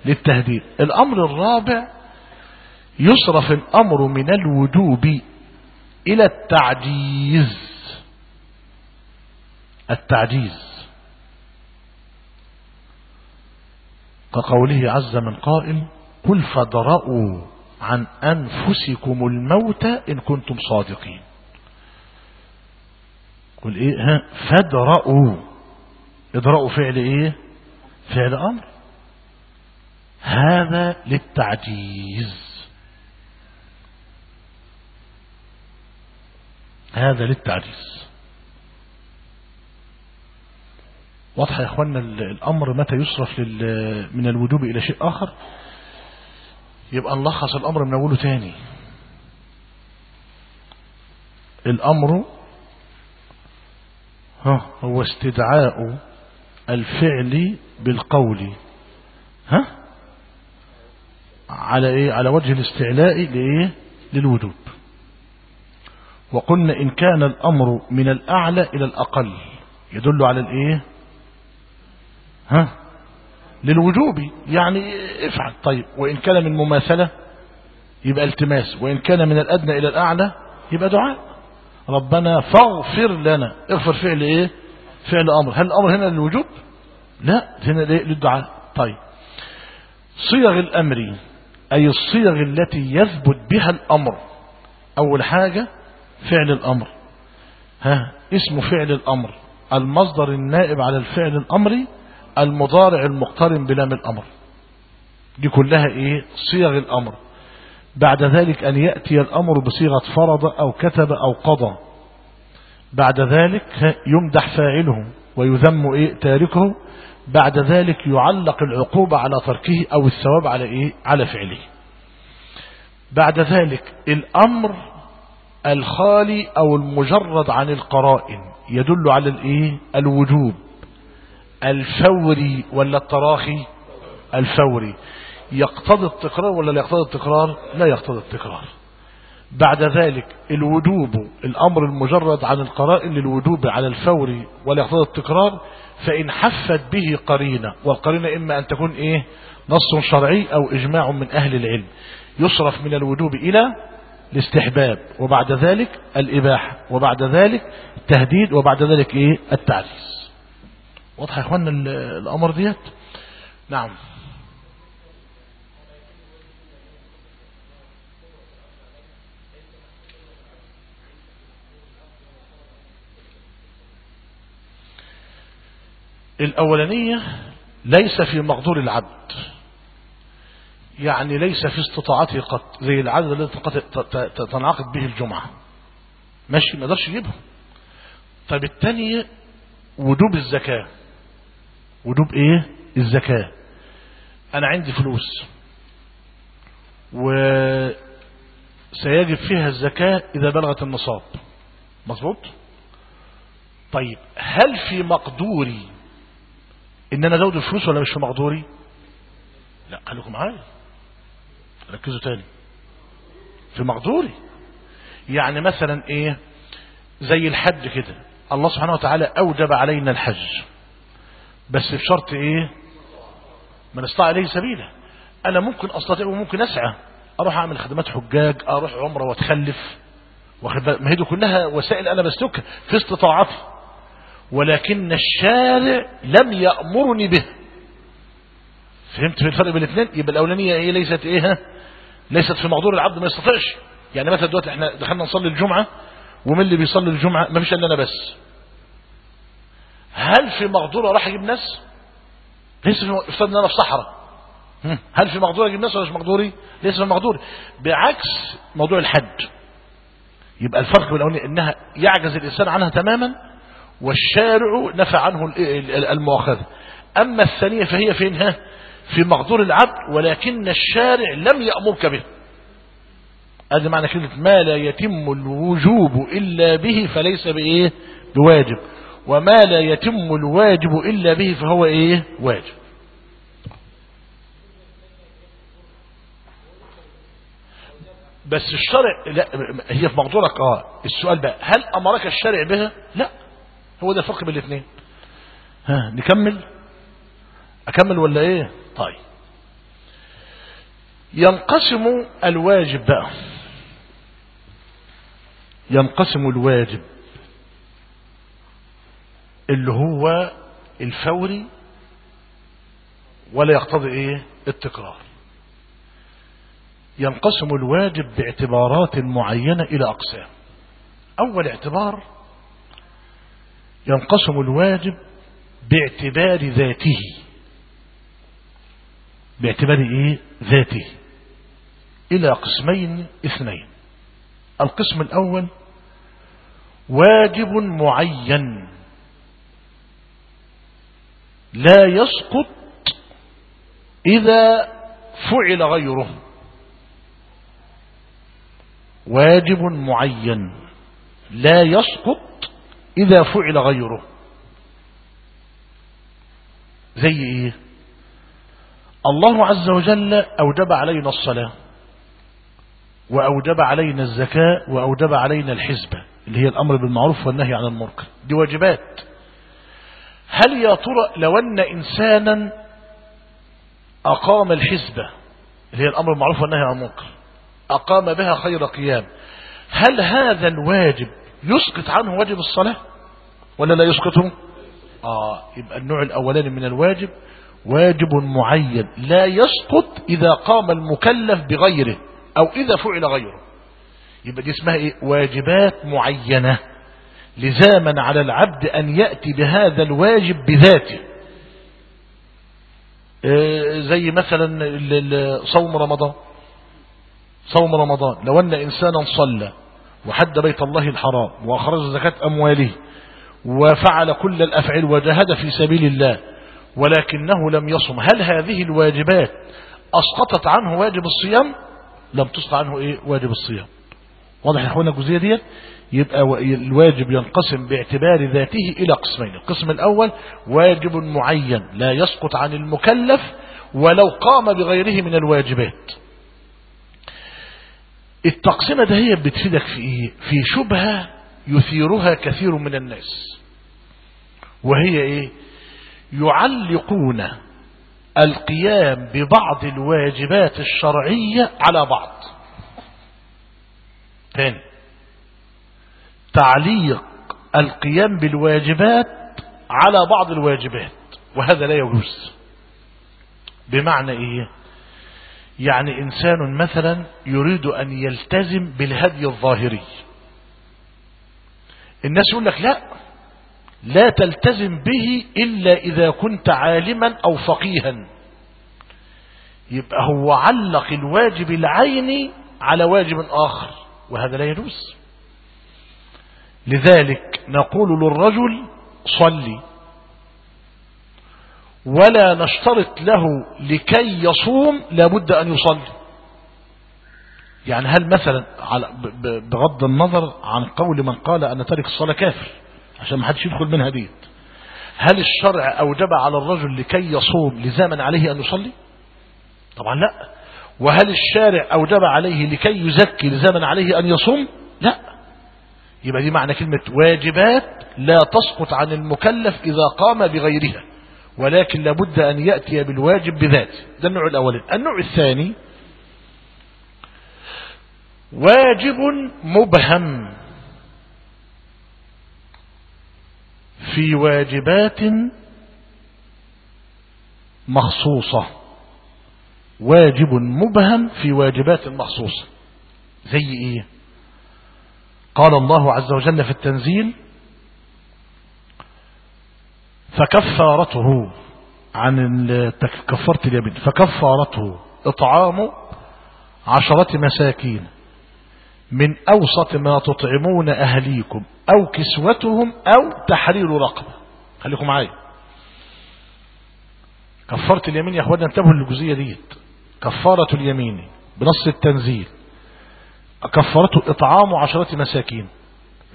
للتهديد. الأمر الرابع يصرف الأمر من الوجوب إلى التعجيز. التعجيز. كقوله عز من قائل قل فادرؤوا عن أنفسكم الموت إن كنتم صادقين. قل إيه؟ ها؟ فادرؤوا. ادرؤوا فعل إيه؟ فعل أمر. هذا للتعجيز. هذا للتعجيز. واضح يا اخوانا الأمر متى يصرف من الوجوب إلى شيء آخر؟ يبقى نلخص الأمر من أوله تاني. الأمر ها هو استدعاء الفعل بالقول. ها؟ على إيه؟ على وجه الاستعلاء لإيه؟ للوجوب. وقلنا إن كان الأمر من الأعلى إلى الأقل. يدل على الإيه؟ ها؟ للوجوب. يعني افعل. طيب وإن كان من مماثلة يبقى التماس. وإن كان من الأدنى إلى الأعلى يبقى دعاء. ربنا فاغفر لنا. اغفر فعل إيه؟ فعل أمر. هل الأمر هنا للوجوب؟ لا هنا للدعاء. طيب. صيغ الأمر أي الصيغ التي يثبت بها الأمر. أول حاجة فعل الأمر. ها اسم فعل الأمر. المصدر النائب على الفعل الأمري المضارع المقترن بلام الأمر. دي كلها إيه؟ صيغ الأمر. بعد ذلك أن يأتي الأمر بصيغة فرض أو كتب أو قضى. بعد ذلك يمدح فاعله ويذم إيه؟ تاركه. بعد ذلك يعلق العقوبة على تركه أو الثواب على إيه؟ على فعله. بعد ذلك الأمر الخالي أو المجرد عن القرائن يدل على الإيه؟ الوجوب. الفوري ولا التراخي؟ الفوري. يقتضي التكرار ولا لا يقتضي التكرار؟ لا يقتضي التكرار. بعد ذلك الوجوب الأمر المجرد عن القرائن للوجوب على الفوري ولا يقتضي التكرار فإن حفت به قرينة والقرينة إما أن تكون إيه؟ نص شرعي أو إجماع من أهل العلم. يصرف من الوجوب إلى الاستحباب وبعد ذلك الإباحة وبعد ذلك التهديد وبعد ذلك إيه؟ التعجيز. واضح يا اخوانا الأمر ديت؟ نعم. الأولانية ليس في مقدور العبد. يعني ليس في استطاعته قد زي العدد الذي تنعقد به الجمعة. ماشي ما يقدرش يجيبها. طيب الثانية وجوب الزكاة. وجوب إيه؟ الزكاة. أنا عندي فلوس. وسيجب فيها الزكاة إذا بلغت النصاب. مظبوط؟ طيب هل في مقدوري إن أنا أزود الفلوس ولا مش في مقدوري؟ لا خليكم معايا. ركزوا تاني. في مقدوري يعني مثلا إيه؟ زي الحج كده. الله سبحانه وتعالى أوجب علينا الحج. بس بشرط إيه؟ من استطاع إليه سبيله. أنا ممكن أستطيع وممكن أسعى. أروح أعمل خدمات حجاج أروح عمرة وأتخلف؟ ما هي دي كلها وسائل أنا بسلكها في استطاعتي. ولكن الشارع لم يأمرني به. فهمت في الفرق بين الاثنين؟ يبقى الأولانية إيه ليست إيه؟ ها؟ ليست في مقدور العبد ما يستطيعش. يعني مثلا دلوقتي إحنا دخلنا نصلي الجمعة ومن اللي بيصلي الجمعة؟ ما فيش الا أنا بس. هل في مقدور أروح أجيب ناس؟ ليس في افترض ان أنا في صحراء؟ هل في مقدور أجيب ناس ولا مش مقدوري ليس في مقدوري بعكس موضوع الحج يبقى الفرق بين الأولانية إنها يعجز الإنسان عنها تماما والشارع نفى عنه ال- ال- المؤاخذة. أما الثانية فهي فينها في مقدور العبد ولكن الشارع لم يأمرك به. هذا معنى كلمة ما لا يتم الوجوب إلا به فليس بإيه؟ بواجب. وما لا يتم الواجب إلا به فهو إيه؟ واجب. بس الشرع لا هي في مقدورك آه. السؤال بقى هل أمرك الشرع بها؟ لا. هو ده الفرق بين الاثنين ها نكمل؟ أكمل ولا إيه؟ طيب. ينقسم الواجب بقى ينقسم الواجب اللي هو الفوري ولا يقتضي إيه؟ التكرار. ينقسم الواجب باعتبارات معينة إلى أقسام. أول اعتبار ينقسم الواجب باعتبار ذاته. باعتبار إيه؟ ذاته. إلى قسمين اثنين. القسم الأول واجب معين. لا يسقط إذا فعل غيره. واجب معين. لا يسقط إذا فعل غيره. زي إيه؟ الله عز وجل أوجب علينا الصلاة وأوجب علينا الزكاة وأوجب علينا الحزبة اللي هي الأمر بالمعروف والنهي عن المنكر. دي واجبات. هل يا ترى لو أن إنسانا أقام الحزبة اللي هي الأمر بالمعروف والنهي عن المنكر أقام بها خير قيام هل هذا الواجب يسقط عنه واجب الصلاة؟ ولا لا يسقطه؟ آه يبقى النوع الأولاني من الواجب واجب معين لا يسقط إذا قام المكلف بغيره أو إذا فعل غيره. يبقى دي اسمها إيه؟ واجبات معينة. لزاما على العبد أن يأتي بهذا الواجب بذاته. آه زي مثلا صوم رمضان. صوم رمضان. لو أن إنسانا صلى وحد بيت الله الحرام وأخرج زكاة أمواله وفعل كل الأفعال وجاهد في سبيل الله ولكنه لم يصم. هل هذه الواجبات أسقطت عنه واجب الصيام؟ لم تسقط عنه إيه؟ واجب الصيام. واضح يا أخوانا الجزئية دي يبقى الواجب ينقسم باعتبار ذاته إلى قسمين. القسم الأول واجب معين لا يسقط عن المكلف ولو قام بغيره من الواجبات. التقسيمة ده هي بتفيدك في إيه؟ في شبهة يثيرها كثير من الناس. وهي إيه؟ يعلقون القيام ببعض الواجبات الشرعية على بعض. تاني تعليق القيام بالواجبات على بعض الواجبات وهذا لا يجوز. بمعنى إيه؟ يعني إنسان مثلا يريد أن يلتزم بالهدي الظاهري. الناس يقول لك لا لا تلتزم به إلا إذا كنت عالما أو فقيها. يبقى هو علق الواجب العيني على واجب آخر وهذا لا يجوز. لذلك نقول للرجل صلي ولا نشترط له لكي يصوم لابد أن يصلي. يعني هل مثلا بغض النظر عن قول من قال أن تارك الصلاة كافر؟ عشان ما حدش يدخل منها ديت هل الشرع أوجب على الرجل لكي يصوم لزاما عليه أن يصلي؟ طبعا لا. وهل الشارع أوجب عليه لكي يزكي لزاما عليه أن يصوم؟ لا. يبقى دي معنى كلمة واجبات لا تسقط عن المكلف إذا قام بغيرها ولكن لابد أن يأتي بالواجب بذاته. ده النوع الأولي النوع الثاني واجب مبهم. في واجبات مخصوصة. واجب مبهم في واجبات مخصوصة. زي إيه؟ قال الله عز وجل في التنزيل فكفارته عن كفارة اليمين. فكفارته إطعام عشرة مساكين. من أوسط ما تطعمون أهليكم أو كسوتهم أو تحرير رقبة. خليكم معايا. كفارة اليمين يا أخوانا انتبهوا للجزئية ديت. كفارة اليمين بنص التنزيل. كفارته إطعام عشرة مساكين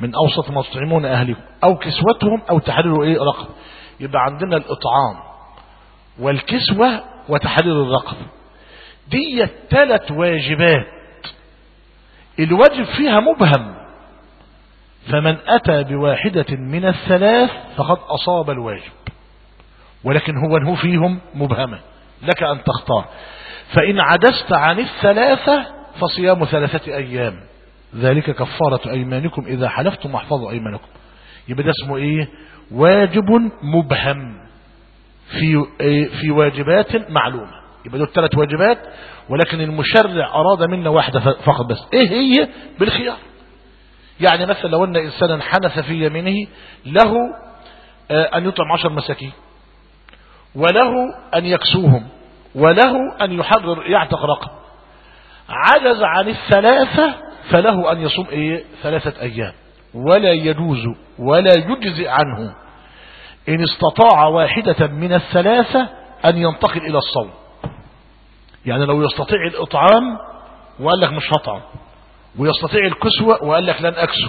من أوسط ما تطعمون أهلكم أو كسوتهم أو تحرير إيه؟ رقبة. يبقى عندنا الإطعام والكسوة وتحرير الرقبة. دي ثلاث واجبات. الواجب فيها مبهم. فمن أتى بواحدة من الثلاث فقد أصاب الواجب. ولكن هو هو فيهم مبهمة لك أن تختار. فإن عدست عن الثلاثة فصيام ثلاثة أيام. ذلك كفارة أيمانكم إذا حلفتم واحفظوا أيمانكم. يبقى ده اسمه إيه؟ واجب مبهم. في في واجبات معلومة. يبقى دول ثلاث واجبات ولكن المشرع أراد منا واحدة فقط بس. إيه هي؟ بالخيار. يعني مثلا لو أن إنسانا حنث في يمينه له أن يطعم عشر مساكين وله أن يكسوهم وله أن يحرر يعتق رقم. عجز عن الثلاثة فله أن يصوم إيه؟ ثلاثة أيام. ولا يجوز ولا يجزئ عنه إن استطاع واحدة من الثلاثة أن ينتقل إلى الصوم. يعني لو يستطيع الإطعام وقال لك مش هطعم ويستطيع الكسوة وقال لك لن أكسو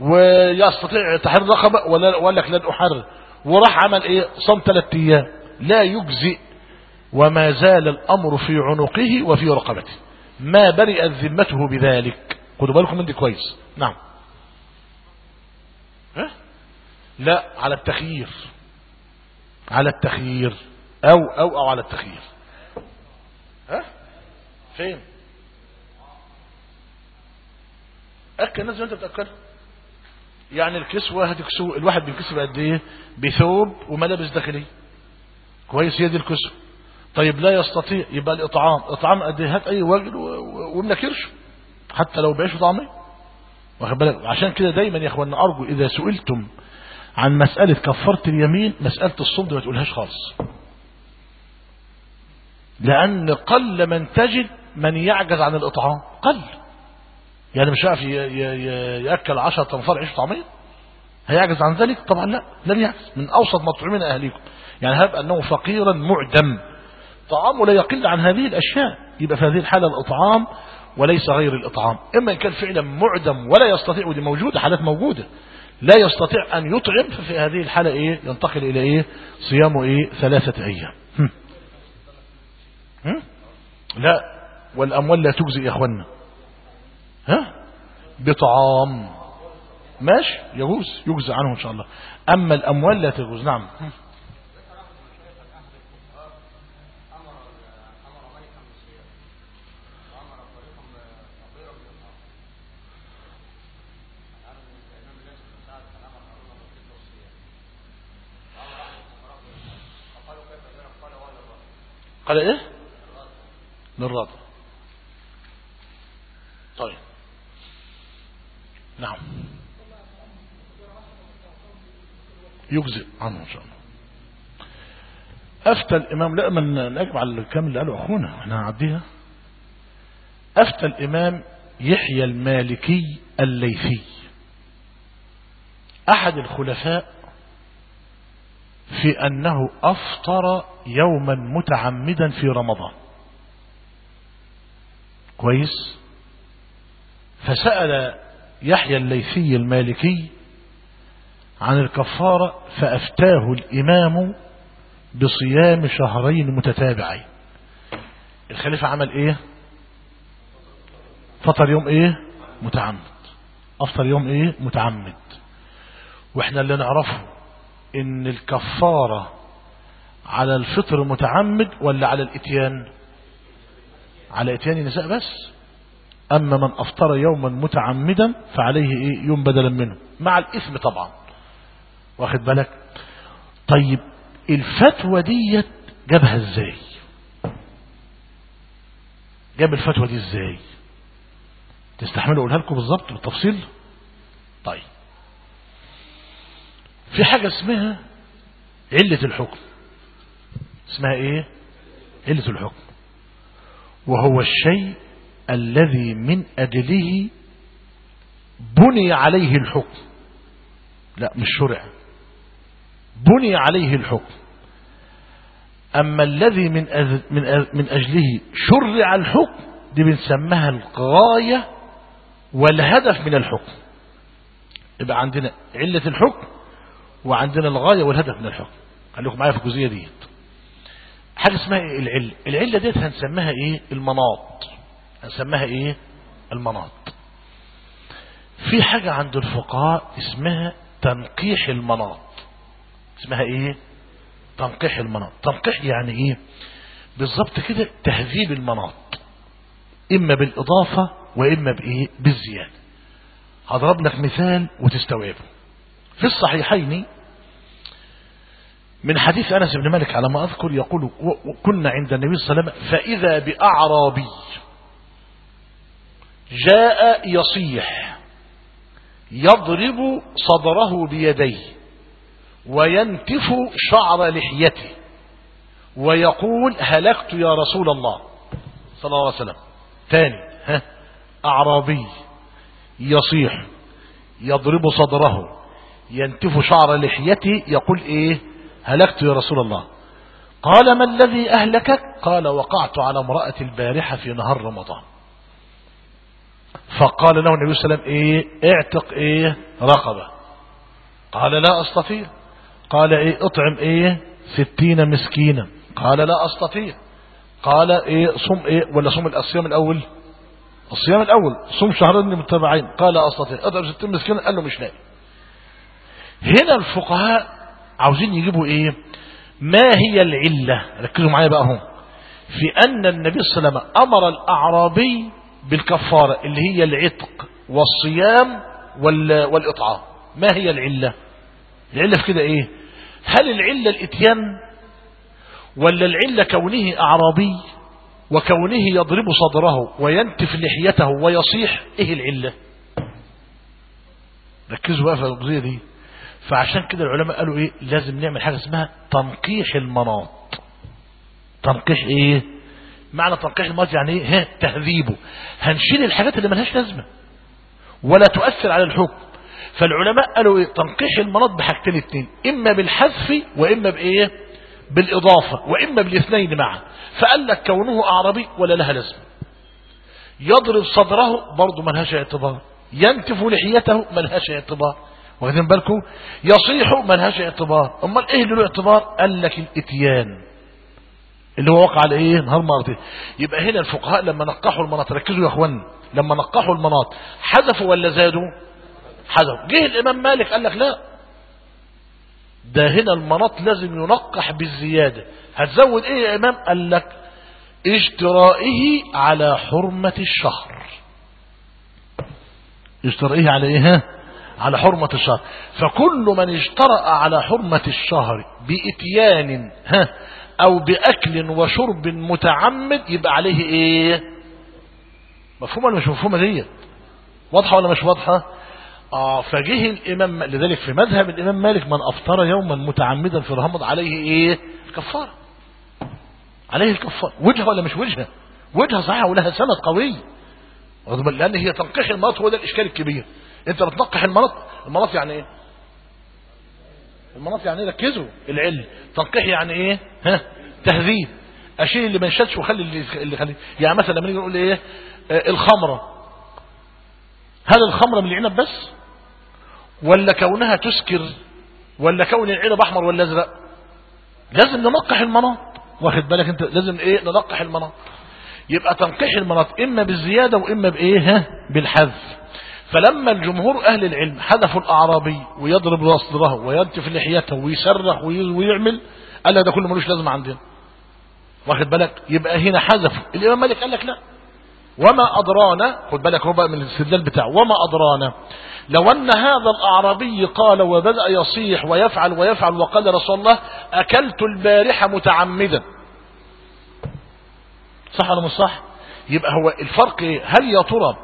ويستطيع تحرير رقبة وقال لك لن أحرر وراح عمل إيه؟ صام ثلاثة أيام لا يجزئ وما زال الأمر في عنقه وفي رقبته. ما برئت ذمته بذلك. خدوا بالكم من دي كويس. نعم. ها؟ لا على التخيير. على التخيير. أو أو أو على التخيير. ها؟ فين؟ أكل الناس أنت بتأكل يعني الكسوة هتكسو الواحد بينكسب قد إيه؟ بثوب وملابس داخلية. كويس هي دي الكسوة. طيب لا يستطيع يبقى الإطعام. إطعام قد إيه؟ هات أي وجل ومنكرش حتى لو بعيش طعمي واخد بالك؟ عشان كده دايما يا اخوانا أرجو إذا سئلتم عن مسألة كفارة اليمين مسألة الصوم دي ما تقولهاش خالص. لأن قل من تجد من يعجز عن الإطعام. قل. يعني مش عارف يأكل عشرة تنفار عيش طعمية هيعجز عن ذلك؟ طبعا لا. لن يعجز. من أوسط مطعومين أهليكم. يعني هب أنه فقيرا معدم. طعامه لا يقل عن هذه الأشياء. يبقى في هذه الحالة الإطعام وليس غير الإطعام. إما إن كان فعلا معدم ولا يستطيع ودي موجودة حالات موجودة. لا يستطيع أن يطعم ففي هذه الحالة إيه؟ ينتقل إلى إيه؟ صيامه إيه؟ ثلاثة أيام؟ لا والأموال لا تجزي يا أخوانا ها؟ بطعام. ماشي يجوز يجزى عنه إن شاء الله. أما الأموال لا تجوز. نعم. قال إيه؟ للراضي طيب. نعم. يجزئ عنه إن شاء الله. أفتى الإمام لا من نجمع الكلام اللي قاله أخونا إحنا هنعديها. أفتى الإمام يحيى المالكي الليثي. أحد الخلفاء في أنه أفطر يوما متعمدا في رمضان. كويس؟ فسأل يحيى الليثي المالكي عن الكفارة فأفتاه الإمام بصيام شهرين متتابعين. الخليفة عمل إيه؟ فطر يوم إيه؟ متعمد. أفطر يوم إيه؟ متعمد. وإحنا اللي نعرفه إن الكفارة على الفطر متعمد ولا على الإتيان؟ على إتيان النساء بس. أما من أفطر يوما متعمدا فعليه إيه؟ يوم بدلا منه. مع الإثم طبعا. واخد بالك؟ طيب الفتوى ديت جابها إزاي؟ جاب الفتوى دي إزاي؟ تستحملوا أقولها لكم بالظبط بالتفصيل؟ طيب. في حاجة اسمها علة الحكم. اسمها إيه؟ علة الحكم. وهو الشيء الذي من أجله بني عليه الحكم. لا مش شرع. بني عليه الحكم. أما الذي من أز من أجله شرع الحكم دي بنسميها الغاية والهدف من الحكم. يبقى عندنا علة الحكم وعندنا الغاية والهدف من الحكم. خليكم معايا في الجزئية ديت حاجة اسمها إيه؟ العلة. العلة ديت هنسميها إيه؟ المناط. هنسميها إيه؟ المناط. في حاجة عند الفقهاء اسمها تنقيح المناط. اسمها إيه؟ تنقيح المناط. تنقيح يعني إيه؟ بالظبط كده تهذيب المناط. إما بالإضافة وإما بإيه؟ بالزيادة. هضرب لك مثال وتستوعبه. في الصحيحين من حديث أنس بن مالك على ما أذكر يقول كنا عند النبي صلى الله عليه وسلم فإذا بأعرابي جاء يصيح يضرب صدره بيديه وينتف شعر لحيته ويقول هلكت يا رسول الله صلى الله عليه وسلم. ثاني ها أعرابي يصيح يضرب صدره ينتف شعر لحيته يقول إيه؟ هلكت يا رسول الله. قال ما الذي أهلكك؟ قال وقعت على امرأة البارحة في نهار رمضان. فقال له النبي صلى الله عليه وسلم إيه اعتق إيه رقبة. قال لا أستطيع. قال إيه اطعم إيه ستين مسكينا. قال لا أستطيع. قال إيه صم إيه ولا صم الصيام الأول؟ الصيام الأول صم شهرين متبعين قال لا أستطيع. اطعم ستين مسكينا قال له مش لاقي هنا الفقهاء عاوزين يجيبوا إيه؟ ما هي العلة؟ ركزوا معايا بقى هم في أن النبي صلى الله عليه وسلم أمر الأعرابي بالكفارة اللي هي العتق والصيام والإطعام. ما هي العلة؟ العلة في كده إيه؟ هل العلة الإتيان ولا العلة كونه أعرابي وكونه يضرب صدره وينتف لحيته ويصيح؟ إيه العلة؟ ركزوا بقى في القضية دي. فعشان كده العلماء قالوا إيه؟ لازم نعمل حاجة اسمها تنقيح المناط. تنقيح إيه؟ معنى تنقيح المناط يعني إيه؟ ها تهذيبه. هنشيل الحاجات اللي ملهاش لازمة. ولا تؤثر على الحكم. فالعلماء قالوا إيه؟ تنقيح المناط بحاجتين اتنين. إما بالحذف وإما بإيه؟ بالإضافة. وإما بالاثنين معا. فقال لك كونه اعربي ولا لها لازمة. يضرب صدره برضه ملهاش اعتبار. ينتف لحيته ملهاش اعتبار. واخدين بالكم؟ يصيح ملهاش اعتبار امال إيه له اعتبار قال لك الإتيان. اللي هو وقع على إيه؟ نهار مرتين يبقى هنا الفقهاء لما نقحوا المناط ركزوا يا إخوان لما نقحوا المناط حذفوا ولا زادوا؟ حذفوا. جه الإمام مالك قال لك لا. ده هنا المناط لازم ينقح بالزيادة. هتزود إيه يا إمام؟ قال لك اجترائه على حرمة الشهر. اجترائه على إيه؟ ها؟ على حرمة الشهر. فكل من اجترأ على حرمة الشهر بإتيان ها أو بأكل وشرب متعمد يبقى عليه إيه؟ مفهومة ولا مش مفهومة دي واضحة ولا مش واضحة؟ آه فجه الإمام لذلك في مذهب الإمام مالك من أفطر يوما متعمدا في رمضان عليه إيه؟ الكفارة. عليه الكفارة. وجهة ولا مش وجهة؟ وجهة صحيحة ولها سند قوي. لأن هي تنقيح المرض هو ده الإشكال الكبير. انت بتنقح المناط المناط يعني إيه؟ المناط يعني إيه؟ ركزوا العلم. تنقيح يعني إيه؟ ها؟ تهذيب. اشيل اللي ما وخلي اللي اللي خلي يعني مثلا لما نيجي نقول إيه؟ آه الخمرة. هل الخمرة من العنب بس؟ ولا كونها تسكر؟ ولا كون العنب أحمر ولا أزرق؟ لازم ننقح المناط. واخد بالك انت؟ لازم إيه؟ ننقح المناط. يبقى تنقيح المناط إما بالزيادة وإما بإيه؟ ها؟ بالحذف. فلما الجمهور أهل العلم حذفوا الأعرابي ويضرب صدره وينتف لحيته ويصرخ ويعمل قال له ده كله ملوش لازمة عندنا. واخد بالك؟ يبقى هنا حذفوا. الإمام مالك قال لك لا. وما أدرانا خد بالك هو بقى من الاستدلال بتاعه وما أدرانا. لو أن هذا الأعرابي قال وبدأ يصيح ويفعل ويفعل وقال رسول الله أكلت البارحة متعمدا. صح ولا مش صح؟ يبقى هو الفرق إيه؟ هل يا ترى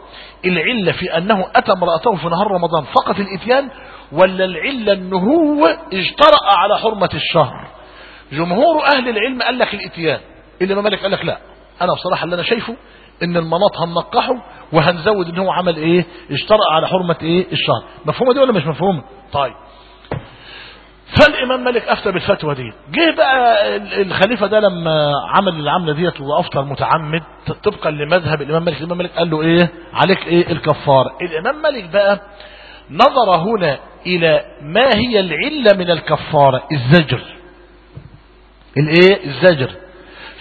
العلة في أنه أتى امرأته في نهار رمضان فقط الإتيان ولا العلة أنه هو اجترأ على حرمة الشهر؟ جمهور أهل العلم قال لك الإتيان اللي ما مالك؟ قال لك لا. أنا بصراحة اللي أنا شايفه إن المناط هننقحه وهنزود إن هو عمل إيه؟ اشترأ على حرمة إيه؟ الشهر. مفهومة دي ولا مش مفهومة؟ طيب. فالإمام مالك أفتى بالفتوى دي. جه بقى الخليفة ده لما عمل العملة ديت وأفطر متعمد طبقا لمذهب الإمام مالك الإمام مالك قال له إيه؟ عليك إيه؟ الكفار الإمام مالك بقى نظر هنا إلى ما هي العلة من الكفارة؟ الزجر. الإيه؟ الزجر.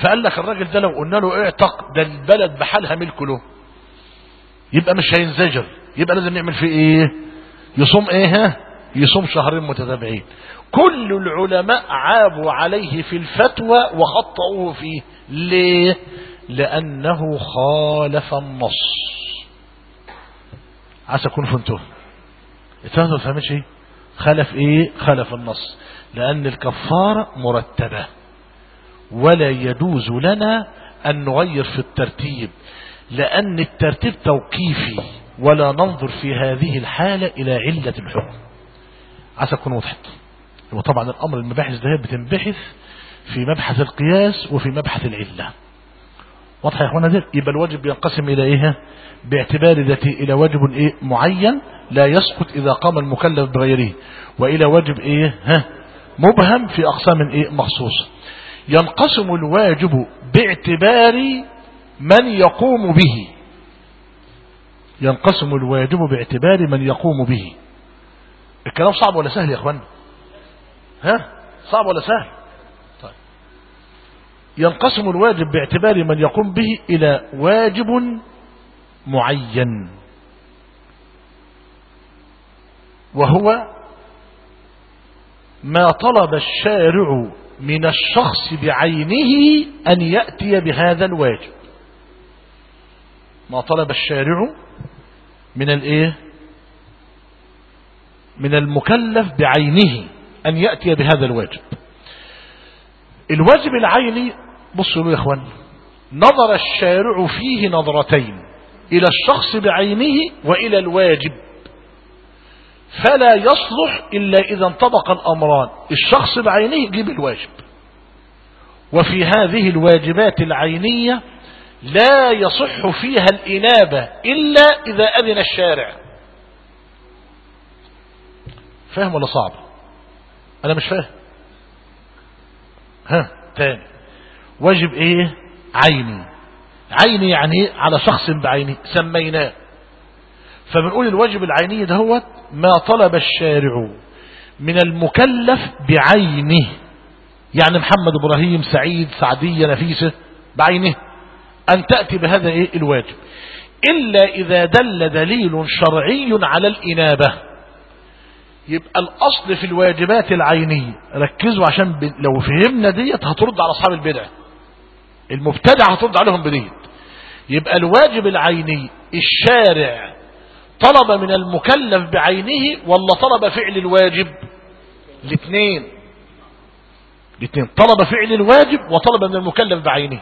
فقال لك الراجل ده لو قلنا له اعتق ده البلد بحالها ملك له. يبقى مش هينزجر. يبقى لازم نعمل فيه إيه؟ يصوم إيه؟ ها؟ يصوم شهرين متتابعين. كل العلماء عابوا عليه في الفتوى وخطأوه فيه. ليه؟ لأنه خالف النص. عسى أكون فهمتوه اتفهمتوا فهمتش إيه؟ خلف إيه؟ خلف النص. لأن الكفارة مرتبة. ولا يجوز لنا أن نغير في الترتيب. لأن الترتيب توقيفي. ولا ننظر في هذه الحالة إلى علة الحكم. عسى أكون وضحت وطبعا الأمر المباحث ده بتنبحث في مبحث القياس وفي مبحث العلة. واضح يا اخوانا ده يبقى الواجب ينقسم إلى إيه؟ باعتبار ذاته إلى واجب إيه؟ معين لا يسقط إذا قام المكلف بغيره. وإلى واجب إيه؟ ها؟ مبهم في أقسام إيه؟ مخصوصة ينقسم الواجب باعتبار من يقوم به. ينقسم الواجب باعتبار من يقوم به. الكلام صعب ولا سهل يا إخوان؟ ها؟ صعب ولا سهل؟ طيب. ينقسم الواجب باعتبار من يقوم به إلى واجب معين. وهو ما طلب الشارع من الشخص بعينه أن يأتي بهذا الواجب. ما طلب الشارع من الإيه؟ من المكلف بعينه. أن يأتي بهذا الواجب الواجب العيني بصوا يا إخوان نظر الشارع فيه نظرتين إلى الشخص بعينه وإلى الواجب. فلا يصلح إلا إذا انطبق الأمران الشخص بعينه يجيب الواجب. وفي هذه الواجبات العينية لا يصح فيها الإنابة إلا إذا أذن الشارع. فاهم ولا صعب؟ أنا مش فاهم. ها تاني. واجب إيه؟ عيني. عيني يعني على شخص بعينه سميناه. فبنقول الواجب العيني دهوت ما طلب الشارع من المكلف بعينه. يعني محمد إبراهيم سعيد سعدية نفيسة بعينه. أن تأتي بهذا إيه؟ الواجب. إلا إذا دل دليل شرعي على الإنابة. يبقى الأصل في الواجبات العينية. ركزوا عشان ب... لو فهمنا ديت هترد على أصحاب البدع. المبتدع هترد عليهم بديت. يبقى الواجب العيني الشارع طلب من المكلف بعينه ولا طلب فعل الواجب؟ الاثنين. الاثنين. طلب فعل الواجب وطلب من المكلف بعينه.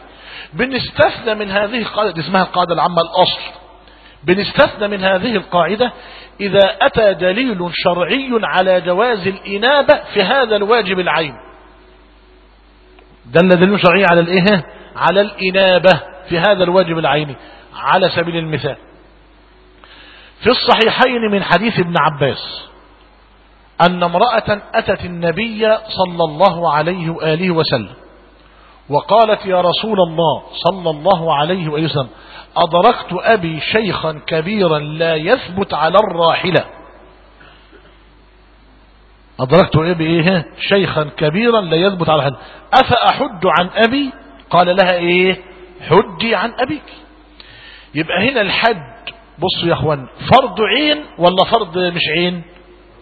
بنستثنى من هذه القاعدة اسمها القاعدة العامة الأصل. بنستثنى من هذه القاعدة إذا أتى دليل شرعي على جواز الإنابة في هذا الواجب العين. دل دليل شرعي على الإيه؟ على الإنابة في هذا الواجب العيني على سبيل المثال. في الصحيحين من حديث ابن عباس أن امرأة أتت النبي صلى الله عليه وآله وسلم وقالت يا رسول الله صلى الله عليه وآله وسلم أدركت أبي شيخا كبيرا لا يثبت على الراحلة. أدركت أبي إيه؟ شيخا كبيرا لا يثبت على الراحلة. أفأحج عن أبي؟ قال لها إيه؟ حجي عن أبيك. يبقى هنا الحج بصوا يا إخوان فرض عين ولا فرض مش عين؟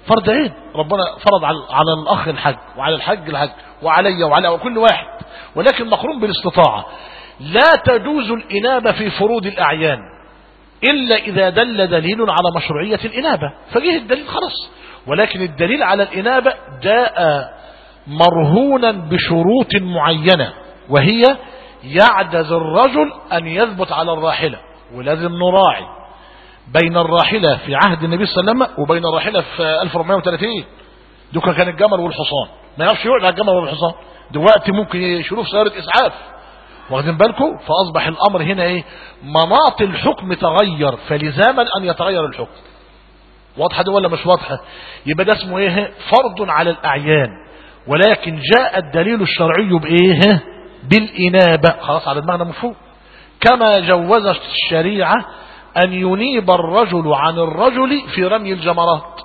فرض عين. ربنا فرض على, على الأخ الحج وعلى الحج الحج وعلي وعلى كل واحد. ولكن مقرون بالاستطاعة. لا تجوز الإنابة في فروض الأعيان إلا إذا دل دليل على مشروعية الإنابة فجه الدليل خلاص. ولكن الدليل على الإنابة جاء مرهونا بشروط معينة وهي يعجز الرجل أن يثبت على الراحلة ولازم نراعي بين الراحلة في عهد النبي صلى الله عليه وسلم وبين الراحلة في 1430 دوكا كان الجمل والحصان ما يعرفش يقعد على الجمل والحصان. دلوقتي ممكن يشيلوه في سيارة إسعاف. واخدين بالكم؟ فأصبح الأمر هنا إيه؟ مناط الحكم تغير فلزاما أن يتغير الحكم. واضحة دي ولا مش واضحة؟ يبقى ده اسمه إيه؟ فرض على الأعيان. ولكن جاء الدليل الشرعي بإيه؟ بالإنابة. خلاص على دماغنا مفهوم. كما جوزت الشريعة أن ينيب الرجل عن الرجل في رمي الجمرات.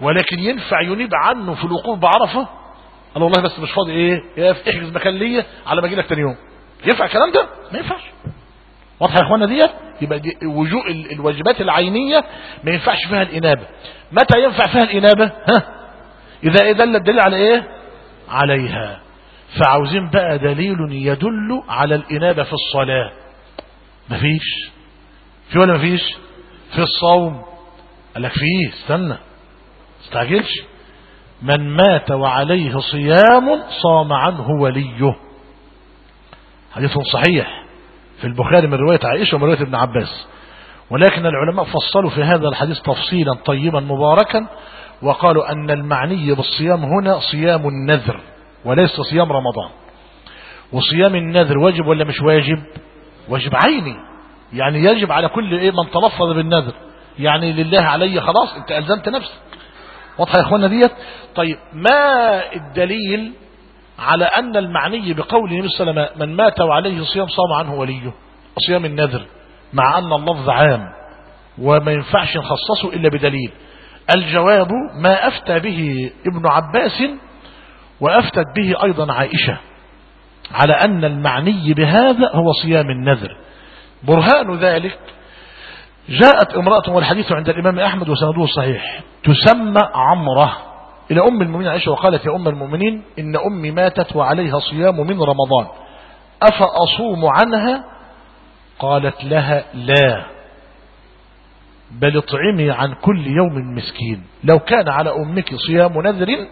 ولكن ينفع ينيب عنه في الوقوف بعرفة؟ قال والله بس مش فاضي إيه؟ يا احجز مكان ليا على ما أجي لك تاني يوم. ينفع الكلام ده؟ ما ينفعش. واضحه يا إخوانا ديت؟ يبقى دي وجوء الواجبات العينية ما ينفعش فيها الإنابة. متى ينفع فيها الإنابة؟ ها؟ إذا دل الدليل على إيه؟ عليها. فعاوزين بقى دليل يدل على الإنابة في الصلاة. مفيش. في ولا مفيش؟ في الصوم. قال لك فيه. استنى. استعجلش من مات وعليه صيام صام عنه وليه. حديث صحيح في البخاري من رواية عائشة ومن رواية ابن عباس. ولكن العلماء فصلوا في هذا الحديث تفصيلا طيبا مباركا وقالوا أن المعني بالصيام هنا صيام النذر وليس صيام رمضان. وصيام النذر واجب ولا مش واجب؟ واجب عيني. يعني يجب على كل إيه من تلفظ بالنذر. يعني لله علي خلاص أنت ألزمت نفسك. واضحة يا اخوانا ديت؟ طيب ما الدليل على أن المعني بقول النبي صلى الله عليه وسلم من مات وعليه صيام صام عنه وليه. صيام النذر مع أن اللفظ عام وما ينفعش نخصصه إلا بدليل. الجواب ما أفتى به ابن عباس وأفتت به أيضا عائشة. على أن المعني بهذا هو صيام النذر. برهان ذلك جاءت امرأة والحديث عند الإمام أحمد وسنده صحيح تسمى عمرة. إلى أم المؤمنين عائشة وقالت يا أم المؤمنين إن أمي ماتت وعليها صيام من رمضان. أفأصوم عنها؟ قالت لها لا. بل اطعمي عن كل يوم مسكين. لو كان على أمك صيام نذر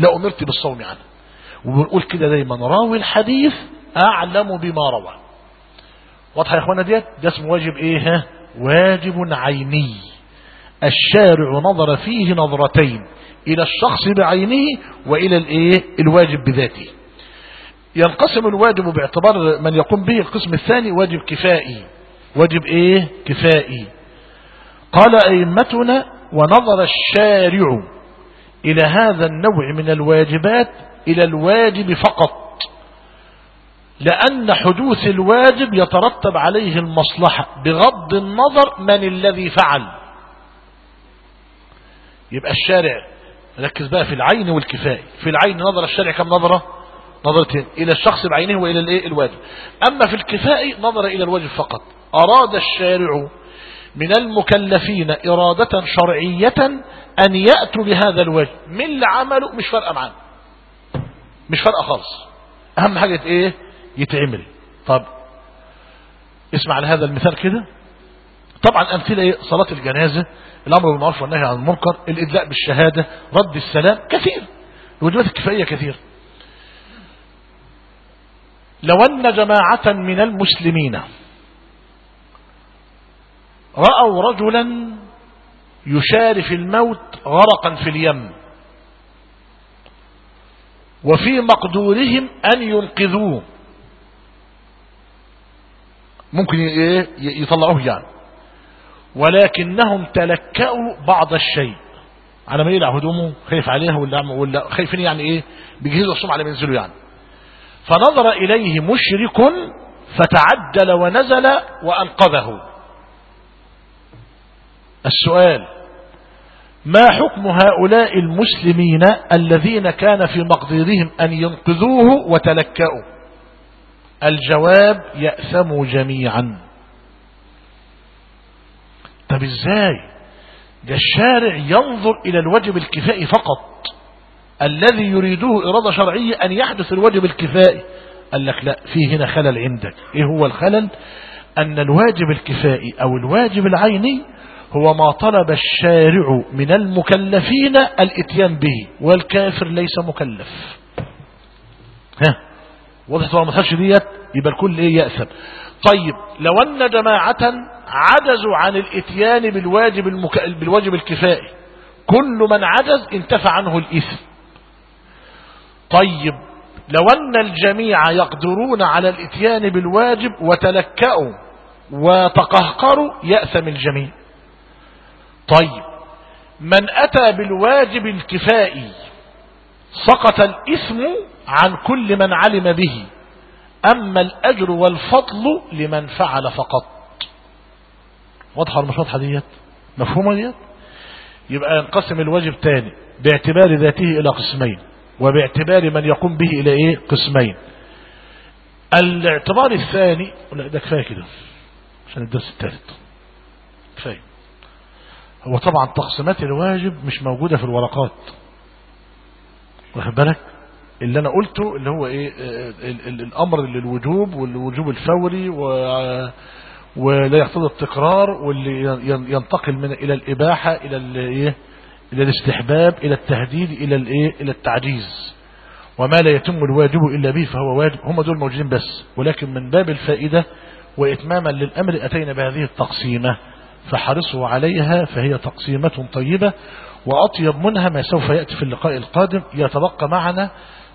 لأمرت بالصوم عنه. وبنقول كده دايما راوي الحديث أعلم بما روى. واضح يا اخوانا ديت؟ ده اسمه واجب ها؟ واجب عيني. الشارع نظر فيه نظرتين. إلى الشخص بعينه وإلى الإيه؟ الواجب بذاته. ينقسم الواجب باعتبار من يقوم به القسم الثاني واجب كفائي. واجب إيه؟ كفائي. قال أئمتنا ونظر الشارع إلى هذا النوع من الواجبات إلى الواجب فقط. لأن حدوث الواجب يترتب عليه المصلحة بغض النظر من الذي فعل. يبقى الشارع ركز بقى في العين والكفاية في العين نظر الشارع كم نظرة؟ نظرتين إلى الشخص بعينه وإلى الإيه؟ الواجب. أما في الكفاية نظر إلى الواجب فقط. أراد الشارع من المكلفين إرادة شرعية أن يأتوا بهذا الواجب. من اللي عمله مش فارقة معاه مش فارقة خالص. أهم حاجة إيه؟ يتعمل. طب اسمع لهذا المثال كده. طبعا أمثلة إيه؟ صلاة الجنازة. الأمر بالمعروف والنهي عن المنكر الإدلاء بالشهادة رد السلام كثير. الواجبات الكفائية كثير. لو أن جماعة من المسلمين رأوا رجلا يشارف الموت غرقا في اليم وفي مقدورهم أن ينقذوه ممكن إيه؟ يطلعوه يعني. ولكنهم تلكأوا بعض الشيء. على ما يلع هدومه خايف عليها ولا ولا خايفين يعني إيه؟ بيجهزوا الصوم على منزله يعني. فنظر إليه مشرك فتعجل ونزل وأنقذه. السؤال ما حكم هؤلاء المسلمين الذين كان في مقدورهم أن ينقذوه وتلكأوا؟ الجواب يأثموا جميعا. طب إزاي؟ ده الشارع ينظر إلى الواجب الكفائي فقط. الذي يريده إرادة شرعية أن يحدث الواجب الكفائي. قال لك لا في هنا خلل عندك. إيه هو الخلل؟ أن الواجب الكفائي أو الواجب العيني هو ما طلب الشارع من المكلفين الإتيان به والكافر ليس مكلف. ها؟ واضح طبعا ما ديت؟ يبقى الكل إيه يأثم. طيب لو أن جماعة عجزوا عن الإتيان بالواجب المك... بالواجب الكفائي. كل من عجز انتفى عنه الإثم. طيب لو أن الجميع يقدرون على الإتيان بالواجب وتلكأوا وتقهقروا يأثم الجميع. طيب من أتى بالواجب الكفائي سقط الإثم عن كل من علم به أما الأجر والفضل لمن فعل فقط. واضحة ولا مش واضحة ديت؟ مفهومة ديت؟ يبقى ينقسم الواجب تاني باعتبار ذاته إلى قسمين وباعتبار من يقوم به إلى إيه؟ قسمين. الاعتبار الثاني لا ده كفاية كده عشان الدرس الثالث. كفاية. هو طبعا تقسيمات الواجب مش موجودة في الورقات. واخد بالك؟ اللي أنا قلته اللي هو إيه؟ ال الأمر للوجوب والوجوب الفوري و ولا يقتضي التكرار واللي ينتقل من إلى الإباحة إلى الايه إلى الاستحباب إلى التهديد إلى الايه إلى التعجيز. وما لا يتم الواجب إلا به فهو واجب. هم دول موجودين بس. ولكن من باب الفائدة وإتماما للأمر أتينا بهذه التقسيمة. فحرصوا عليها فهي تقسيمة طيبة. وأطيب منها ما سوف يأتي في اللقاء القادم. يتبقى معنا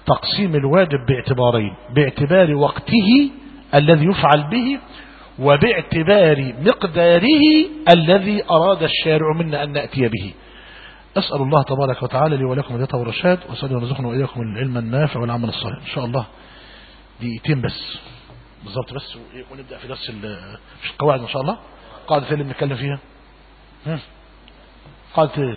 تقسيم الواجب باعتبارين. باعتبار وقته الذي يفعل به وباعتبار مقداره الذي أراد الشارع منا أن نأتي به. أسأل الله تبارك وتعالى لي ولكم الهداية والرشاد وأسأل ونرزقنا وإياكم العلم النافع والعمل الصالح. إن شاء الله دقيقتين بس. بالظبط بس ونبدأ في درس القواعد إن شاء الله. قاعدة اللي بنتكلم فيها؟ قاعدة